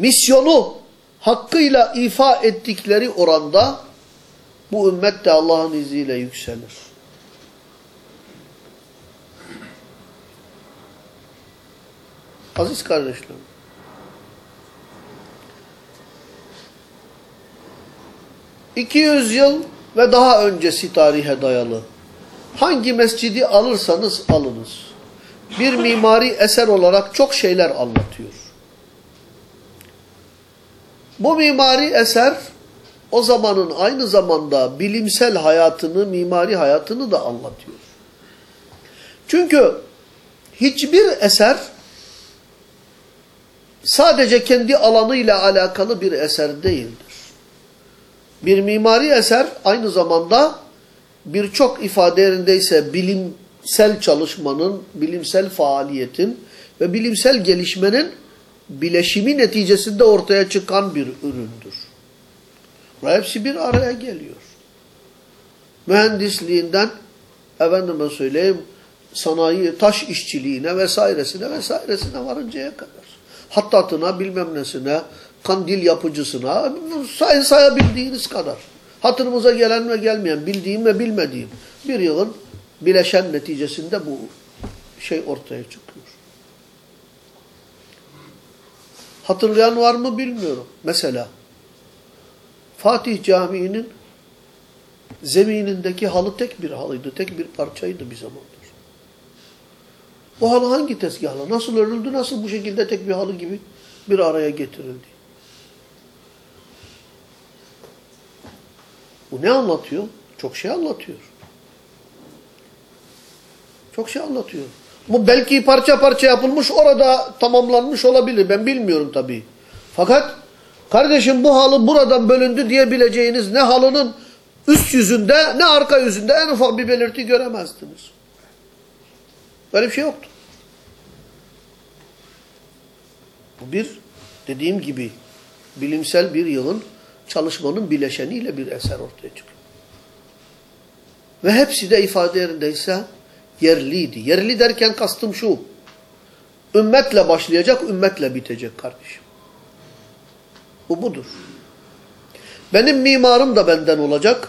misyonu hakkıyla ifa ettikleri oranda bu ümmet de Allah'ın izniyle yükselir. Aziz kardeşlerim, ...200 yıl ve daha öncesi tarihe dayalı... ...hangi mescidi alırsanız alınız... ...bir mimari eser olarak çok şeyler anlatıyor. Bu mimari eser... ...o zamanın aynı zamanda bilimsel hayatını, mimari hayatını da anlatıyor. Çünkü... ...hiçbir eser sadece kendi alanıyla alakalı bir eser değildir. Bir mimari eser aynı zamanda birçok ifade yerindeyse bilimsel çalışmanın, bilimsel faaliyetin ve bilimsel gelişmenin bileşimi neticesinde ortaya çıkan bir üründür. Ve hepsi bir araya geliyor. Mühendisliğinden, efendime söyleyeyim, sanayi, taş işçiliğine vesairesine vesairesine varıncaya kadar hattatına bilmem nesine, kandil yapıcısına say sayabildiğiniz kadar. Hatırımıza gelen ve gelmeyen, bildiğim ve bilmediğim bir yılın bileşen neticesinde bu şey ortaya çıkıyor. Hatırlayan var mı bilmiyorum. Mesela Fatih Camii'nin zeminindeki halı tek bir halıydı, tek bir parçaydı bir zamandır. Bu halı hangi tezgahla, nasıl örüldü, nasıl bu şekilde tek bir halı gibi bir araya getirildi? Bu ne anlatıyor? Çok şey anlatıyor. Çok şey anlatıyor. Bu belki parça parça yapılmış, orada tamamlanmış olabilir. Ben bilmiyorum tabii. Fakat kardeşim bu halı buradan bölündü diyebileceğiniz ne halının üst yüzünde ne arka yüzünde en ufak bir belirti göremezdiniz. Böyle bir şey yoktu. Bu bir dediğim gibi bilimsel bir yılın çalışmanın bileşeniyle bir eser ortaya çıkıyor. Ve hepsi de ifade yerindeyse yerliydi. Yerli derken kastım şu. Ümmetle başlayacak, ümmetle bitecek kardeşim. Bu budur. Benim mimarım da benden olacak.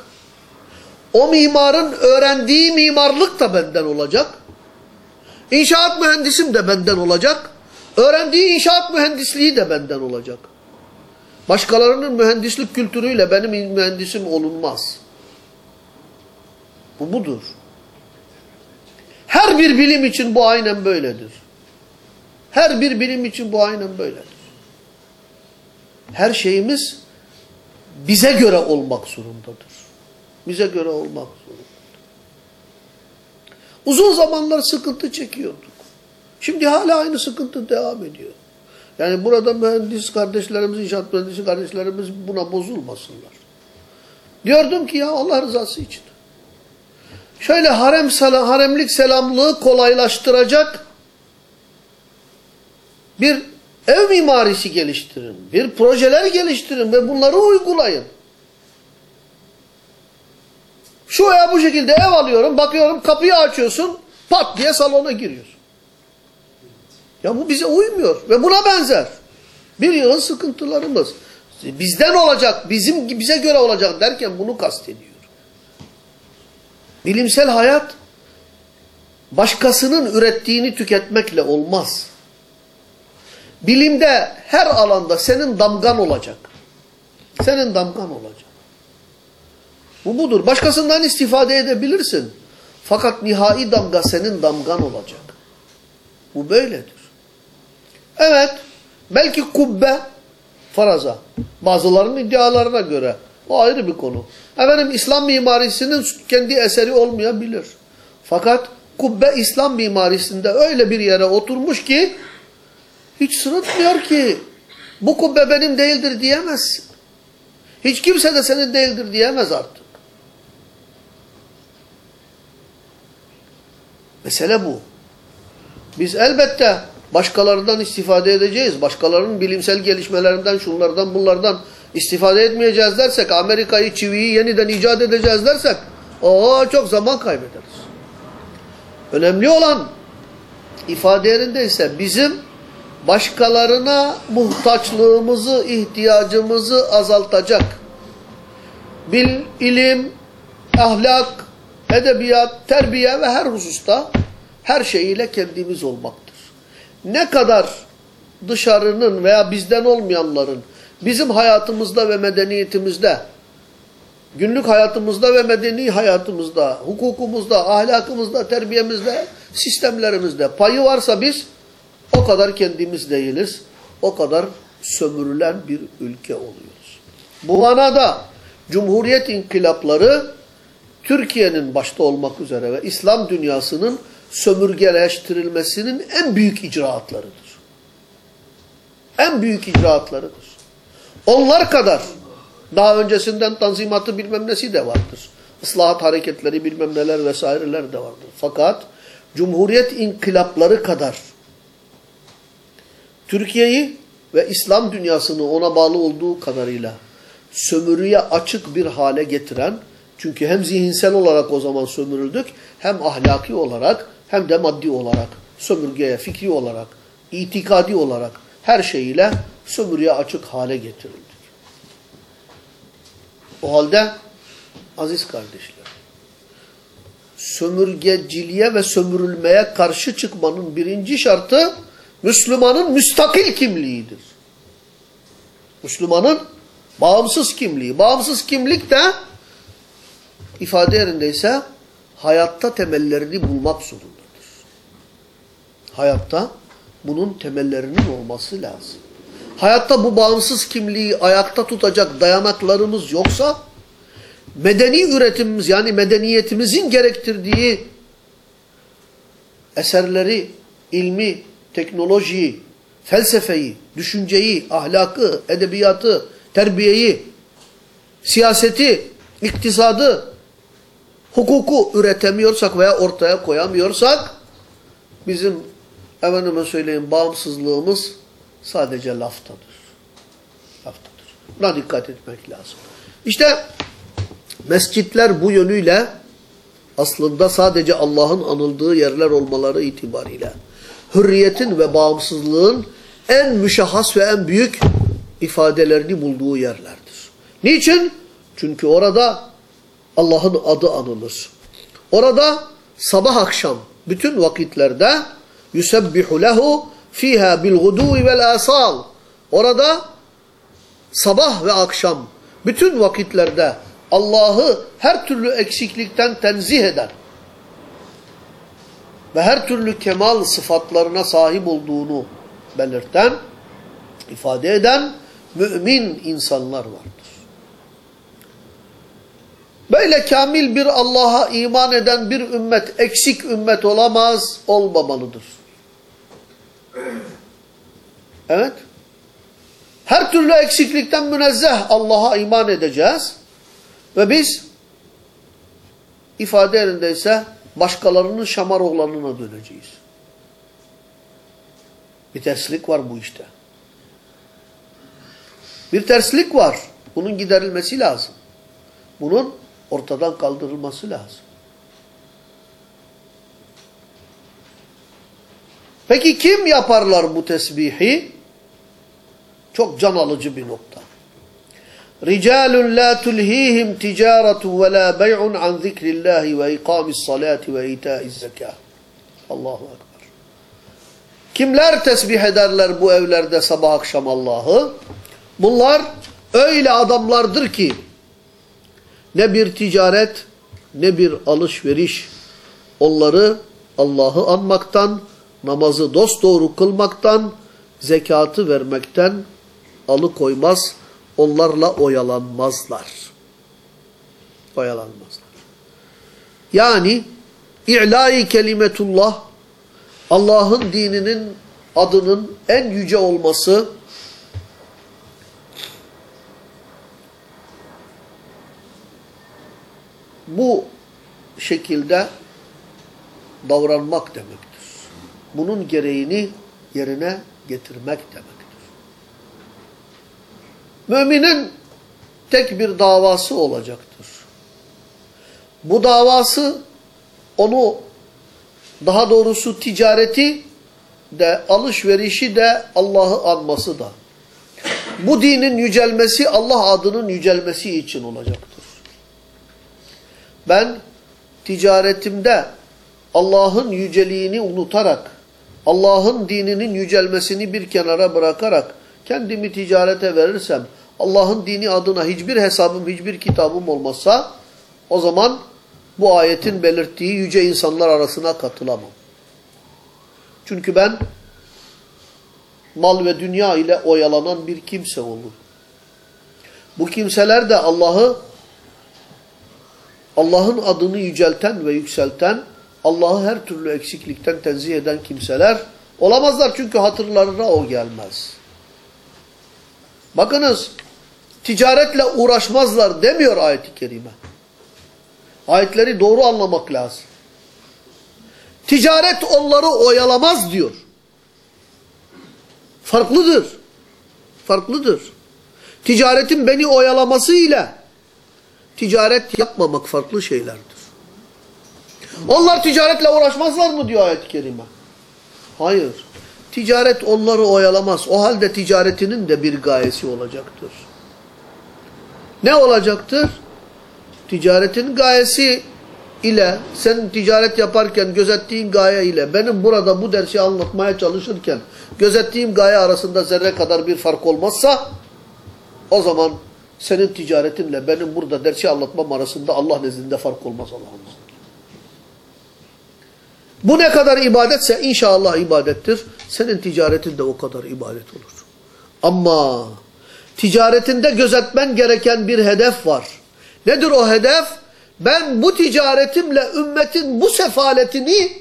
O mimarın öğrendiği mimarlık da benden olacak. İnşaat mühendisim de benden olacak. Öğrendiği inşaat mühendisliği de benden olacak. Başkalarının mühendislik kültürüyle benim mühendisim olunmaz. Bu budur. Her bir bilim için bu aynen böyledir. Her bir bilim için bu aynen böyledir. Her şeyimiz bize göre olmak zorundadır. Bize göre olmak zorundadır. Uzun zamanlar sıkıntı çekiyorduk. Şimdi hala aynı sıkıntı devam ediyor. Yani burada mühendis kardeşlerimiz, inşaat mühendisi kardeşlerimiz buna bozulmasınlar. Diyordum ki ya Allah rızası için. Şöyle harem selam, haremlik selamlığı kolaylaştıracak bir ev mimarisi geliştirin. Bir projeler geliştirin ve bunları uygulayın. Şu veya bu şekilde ev alıyorum, bakıyorum kapıyı açıyorsun, pat diye salona giriyorsun. Ya bu bize uymuyor ve buna benzer. Bir yığın sıkıntılarımız. Bizden olacak, bizim bize göre olacak derken bunu kastediyor. Bilimsel hayat başkasının ürettiğini tüketmekle olmaz. Bilimde her alanda senin damgan olacak. Senin damgan olacak. Bu budur. Başkasından istifade edebilirsin. Fakat nihai damga senin damgan olacak. Bu böyledir. Evet, belki kubbe faraza. Bazılarının iddialarına göre. O ayrı bir konu. Efendim İslam mimarisinin kendi eseri olmayabilir. Fakat kubbe İslam mimarisinde öyle bir yere oturmuş ki hiç sırıtmıyor ki bu kubbe benim değildir diyemezsin. Hiç kimse de senin değildir diyemez artık. Mesele bu. Biz elbette başkalarından istifade edeceğiz. Başkalarının bilimsel gelişmelerinden, şunlardan, bunlardan istifade etmeyeceğiz dersek, Amerika'yı, çiviyi yeniden icat edeceğiz dersek, o çok zaman kaybederiz. Önemli olan ifade yerinde ise bizim başkalarına muhtaçlığımızı, ihtiyacımızı azaltacak. Bil, ilim, ahlak, edebiyat, terbiye ve her hususta her şeyiyle kendimiz olmaktır. Ne kadar dışarının veya bizden olmayanların bizim hayatımızda ve medeniyetimizde, günlük hayatımızda ve medeni hayatımızda, hukukumuzda, ahlakımızda, terbiyemizde, sistemlerimizde payı varsa biz o kadar kendimiz değiliz. O kadar sömürülen bir ülke oluyoruz. Bu manada Cumhuriyet inkılapları Türkiye'nin başta olmak üzere ve İslam dünyasının sömürgeleştirilmesinin en büyük icraatlarıdır. En büyük icraatlarıdır. Onlar kadar daha öncesinden tanzimatı bilmem nesi de vardır. Islahat hareketleri bilmem neler vesaireler de vardır. Fakat Cumhuriyet inkılapları kadar Türkiye'yi ve İslam dünyasını ona bağlı olduğu kadarıyla sömürüye açık bir hale getiren, çünkü hem zihinsel olarak o zaman sömürüldük, hem ahlaki olarak, hem de maddi olarak, sömürgeye, fikri olarak, itikadi olarak her şeyiyle sömürüye açık hale getirildik. O halde aziz kardeşler, sömürgeciliğe ve sömürülmeye karşı çıkmanın birinci şartı Müslümanın müstakil kimliğidir. Müslümanın bağımsız kimliği. Bağımsız kimlik de ifade yerindeyse hayatta temellerini bulmak zorundadır. Hayatta bunun temellerinin olması lazım. Hayatta bu bağımsız kimliği ayakta tutacak dayanaklarımız yoksa medeni üretimimiz yani medeniyetimizin gerektirdiği eserleri, ilmi, teknolojiyi, felsefeyi, düşünceyi, ahlakı, edebiyatı, terbiyeyi, siyaseti, iktisadı, hukuku üretemiyorsak veya ortaya koyamıyorsak bizim efendime söyleyeyim bağımsızlığımız sadece laftadır. Laftadır. Buna dikkat etmek lazım. İşte mescitler bu yönüyle aslında sadece Allah'ın anıldığı yerler olmaları itibariyle hürriyetin ve bağımsızlığın en müşahhas ve en büyük ifadelerini bulduğu yerlerdir. Niçin? Çünkü orada Allah'ın adı anılır. Orada sabah akşam bütün vakitlerde yusebbihu lehu fiha bil guduvi vel asal. Orada sabah ve akşam bütün vakitlerde Allah'ı her türlü eksiklikten tenzih eden ve her türlü kemal sıfatlarına sahip olduğunu belirten, ifade eden mümin insanlar vardır. Böyle kamil bir Allah'a iman eden bir ümmet, eksik ümmet olamaz, olmamalıdır. Evet. Her türlü eksiklikten münezzeh Allah'a iman edeceğiz. Ve biz ifade yerindeyse başkalarının şamar oğlanına döneceğiz. Bir terslik var bu işte. Bir terslik var. Bunun giderilmesi lazım. Bunun ortadan kaldırılması lazım. Peki kim yaparlar bu tesbihi? Çok can alıcı bir nokta. رِجَالٌ لَا تُلْهِيهِمْ تِجَارَةٌ وَلَا بَيْعٌ عَنْ ذِكْرِ اللّٰهِ وَاِقَامِ الصَّلَاةِ وَاِيْتَاءِ الزَّكَاةِ Allahu Ekber. Kimler tesbih ederler bu evlerde sabah akşam Allah'ı? Bunlar öyle adamlardır ki ne bir ticaret ne bir alışveriş onları Allah'ı anmaktan, namazı dosdoğru kılmaktan, zekatı vermekten alıkoymaz, onlarla oyalanmazlar. Oyalanmazlar. Yani İ'lâ-i kelimetullah Allah'ın dininin adının en yüce olması bu şekilde davranmak demektir. Bunun gereğini yerine getirmek demektir. Müminin tek bir davası olacaktır. Bu davası onu daha doğrusu ticareti de alışverişi de Allah'ı anması da. Bu dinin yücelmesi Allah adının yücelmesi için olacaktır. Ben ticaretimde Allah'ın yüceliğini unutarak, Allah'ın dininin yücelmesini bir kenara bırakarak kendimi ticarete verirsem, Allah'ın dini adına hiçbir hesabım, hiçbir kitabım olmazsa o zaman bu ayetin belirttiği yüce insanlar arasına katılamam. Çünkü ben mal ve dünya ile oyalanan bir kimse olur. Bu kimseler de Allah'ı Allah'ın adını yücelten ve yükselten, Allah'ı her türlü eksiklikten tenzih eden kimseler olamazlar çünkü hatırlarına o gelmez. Bakınız, ticaretle uğraşmazlar demiyor ayet-i kerime. Ayetleri doğru anlamak lazım. Ticaret onları oyalamaz diyor. Farklıdır. Farklıdır. Ticaretin beni oyalaması ile ticaret yapmamak farklı şeylerdir. Onlar ticaretle uğraşmazlar mı diyor ayet-i kerime. Hayır. Ticaret onları oyalamaz. O halde ticaretinin de bir gayesi olacaktır. Ne olacaktır? Ticaretin gayesi ile sen ticaret yaparken gözettiğin gaye ile benim burada bu dersi anlatmaya çalışırken gözettiğim gaye arasında zerre kadar bir fark olmazsa o zaman senin ticaretinle benim burada dersi anlatmam arasında Allah nezdinde fark olmaz Allah'ın Bu ne kadar ibadetse inşallah ibadettir. Senin ticaretin de o kadar ibadet olur. Ama ticaretinde gözetmen gereken bir hedef var. Nedir o hedef? Ben bu ticaretimle ümmetin bu sefaletini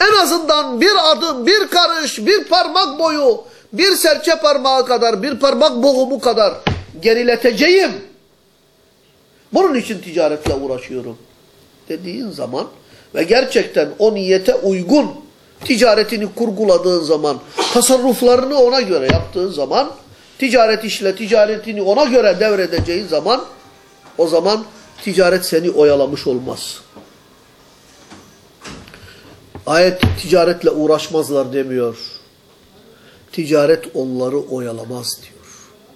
en azından bir adım, bir karış, bir parmak boyu, bir serçe parmağı kadar, bir parmak boğumu kadar gerileteceğim. Bunun için ticaretle uğraşıyorum. Dediğin zaman ve gerçekten o niyete uygun ticaretini kurguladığın zaman, tasarruflarını ona göre yaptığın zaman, ticaret işle ticaretini ona göre devredeceğin zaman, o zaman ticaret seni oyalamış olmaz. Ayet ticaretle uğraşmazlar demiyor. Ticaret onları oyalamaz diyor.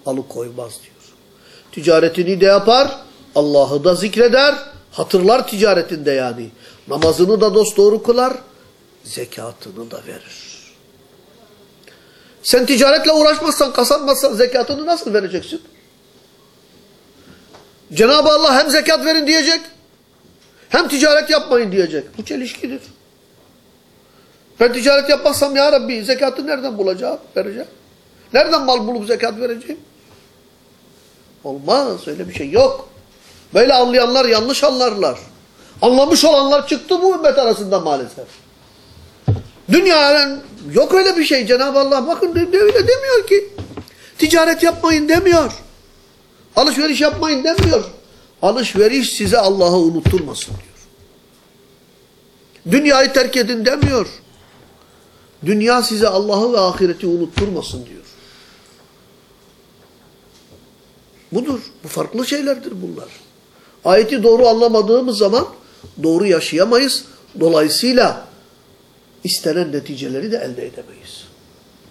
Alıkoymaz diyor. Ticaretini de yapar, Allah'ı da zikreder, hatırlar ticaretinde yani. Namazını da dosdoğru kılar, zekatını da verir. Sen ticaretle uğraşmazsan, kazanmazsan zekatını nasıl vereceksin? Cenab-ı Allah hem zekat verin diyecek, hem ticaret yapmayın diyecek. Bu çelişkidir. Ben ticaret yapmazsam ya Rabbi zekatı nereden bulacağım, vereceğim? Nereden mal bulup zekat vereceğim? Olmaz, öyle bir şey yok. Böyle anlayanlar yanlış anlarlar. Anlamış olanlar çıktı bu ümmet arasında maalesef. Dünyanın yok öyle bir şey. Cenab-ı Allah bakın öyle demiyor ki. Ticaret yapmayın demiyor. Alışveriş yapmayın demiyor. Alışveriş size Allah'ı unutturmasın diyor. Dünyayı terk edin demiyor. Dünya size Allah'ı ve ahireti unutturmasın diyor. Budur. Bu farklı şeylerdir bunlar. Ayeti doğru anlamadığımız zaman doğru yaşayamayız. Dolayısıyla istenen neticeleri de elde edemeyiz.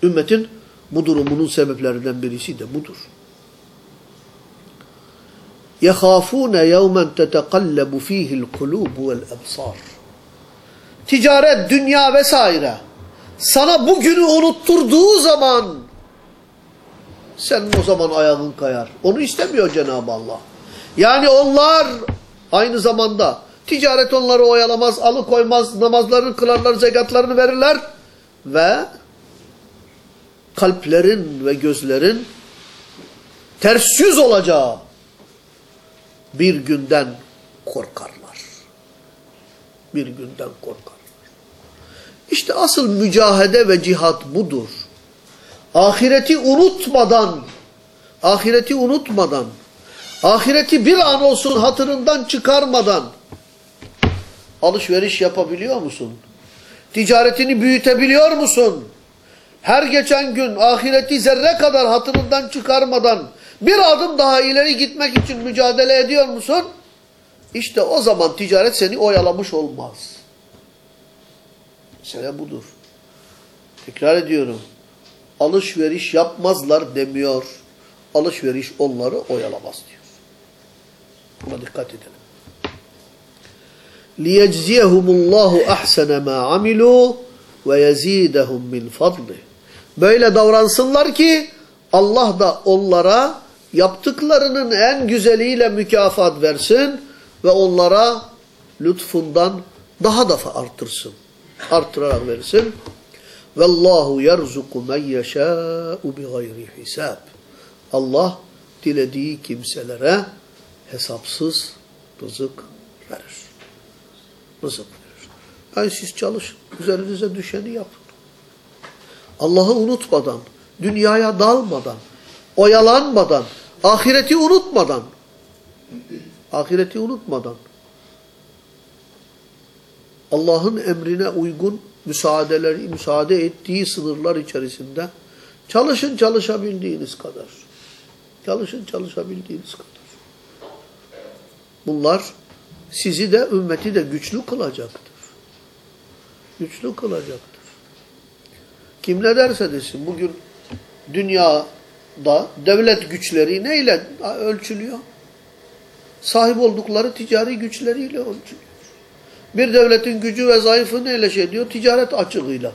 Ümmetin bu durumunun sebeplerinden birisi de budur. يَخَافُونَ يَوْمًا تَتَقَلَّبُ ف۪يهِ الْقُلُوبُ وَالْأَبْصَارِ Ticaret, dünya vesaire sana bugünü unutturduğu zaman senin o zaman ayağın kayar. Onu istemiyor Cenab-ı Allah. Yani onlar aynı zamanda ticaret onları oyalamaz, alıkoymaz, namazlarını kılarlar, zekatlarını verirler ve kalplerin ve gözlerin ters yüz olacağı bir günden korkarlar. Bir günden korkarlar. İşte asıl mücahede ve cihat budur. Ahireti unutmadan, ahireti unutmadan, ahireti bir an olsun hatırından çıkarmadan alışveriş yapabiliyor musun? Ticaretini büyütebiliyor musun? Her geçen gün ahireti zerre kadar hatırından çıkarmadan bir adım daha ileri gitmek için mücadele ediyor musun? İşte o zaman ticaret seni oyalamış olmaz. Mesele budur. Tekrar ediyorum. Alışveriş yapmazlar demiyor. Alışveriş onları oyalamaz diyor. Buna dikkat edelim. لِيَجْزِيَهُمُ اللّٰهُ أَحْسَنَ مَا عَمِلُوا وَيَزِيدَهُمْ مِنْ فَضْلِهِ Böyle davransınlar ki Allah da onlara yaptıklarının en güzeliyle mükafat versin ve onlara lütfundan daha da artırsın. Artırarak versin. Vallahu yerzuku men yeşâ'u bi gayri hisab. Allah dilediği kimselere hesapsız rızık verir. Rızık verir. Yani siz çalışın. Üzerinize düşeni yapın. Allah'ı unutmadan, dünyaya dalmadan, oyalanmadan, ahireti unutmadan, ahireti unutmadan, Allah'ın emrine uygun müsaadeleri, müsaade ettiği sınırlar içerisinde çalışın çalışabildiğiniz kadar. Çalışın çalışabildiğiniz kadar. Bunlar sizi de ümmeti de güçlü kılacaktır. Güçlü kılacaktır. Kim ne derse desin bugün dünyada devlet güçleri neyle ölçülüyor? Sahip oldukları ticari güçleriyle ölçülüyor. Bir devletin gücü ve zayıfı neyle şey diyor? Ticaret açığıyla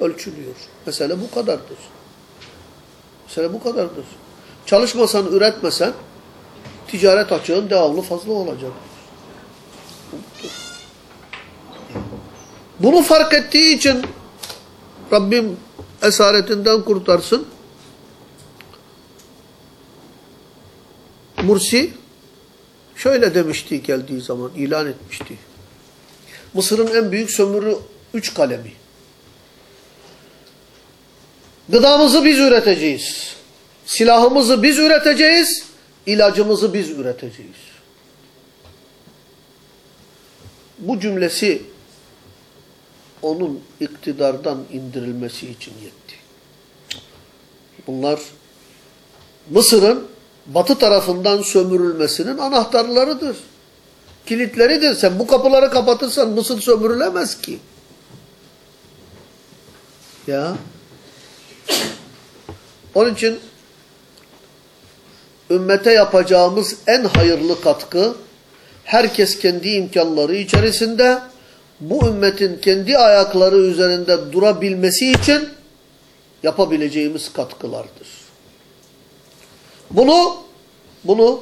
ölçülüyor. Mesele bu kadardır. Mesele bu kadardır. Çalışmasan, üretmesen ticaret açığın devamlı fazla olacak. Bunu fark ettiği için Rabbim esaretinden kurtarsın. Mursi şöyle demişti geldiği zaman, ilan etmişti. Mısır'ın en büyük sömürü üç kalemi. Gıdamızı biz üreteceğiz. Silahımızı biz üreteceğiz. ilacımızı biz üreteceğiz. Bu cümlesi onun iktidardan indirilmesi için yetti. Bunlar Mısır'ın batı tarafından sömürülmesinin anahtarlarıdır. Kilitleridir. Sen bu kapıları kapatırsan Mısır sömürülemez ki. Ya. Onun için ümmete yapacağımız en hayırlı katkı herkes kendi imkanları içerisinde bu ümmetin kendi ayakları üzerinde durabilmesi için yapabileceğimiz katkılardır. Bunu bunu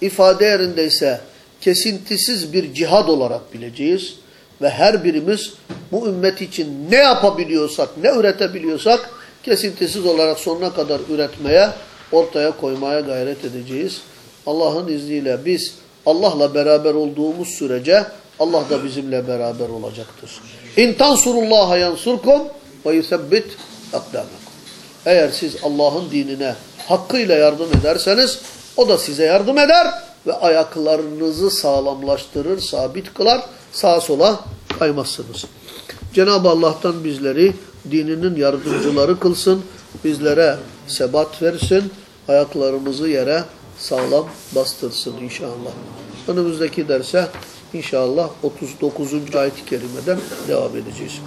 ifade yerindeyse kesintisiz bir cihad olarak bileceğiz ve her birimiz bu ümmet için ne yapabiliyorsak, ne üretebiliyorsak kesintisiz olarak sonuna kadar üretmeye, ortaya koymaya gayret edeceğiz. Allah'ın izniyle biz Allah'la beraber olduğumuz sürece Allah da bizimle beraber olacaktır. İn tansurullaha yansurkum ve yusebbit akdamakum. Eğer siz Allah'ın dinine hakkıyla yardım ederseniz o da size yardım eder ve ayaklarınızı sağlamlaştırır, sabit kılar, sağa sola kaymazsınız. Cenab-ı Allah'tan bizleri dininin yardımcıları kılsın, bizlere sebat versin, ayaklarımızı yere sağlam bastırsın inşallah. Önümüzdeki derse inşallah 39. ayet-i kerimeden devam edeceğiz.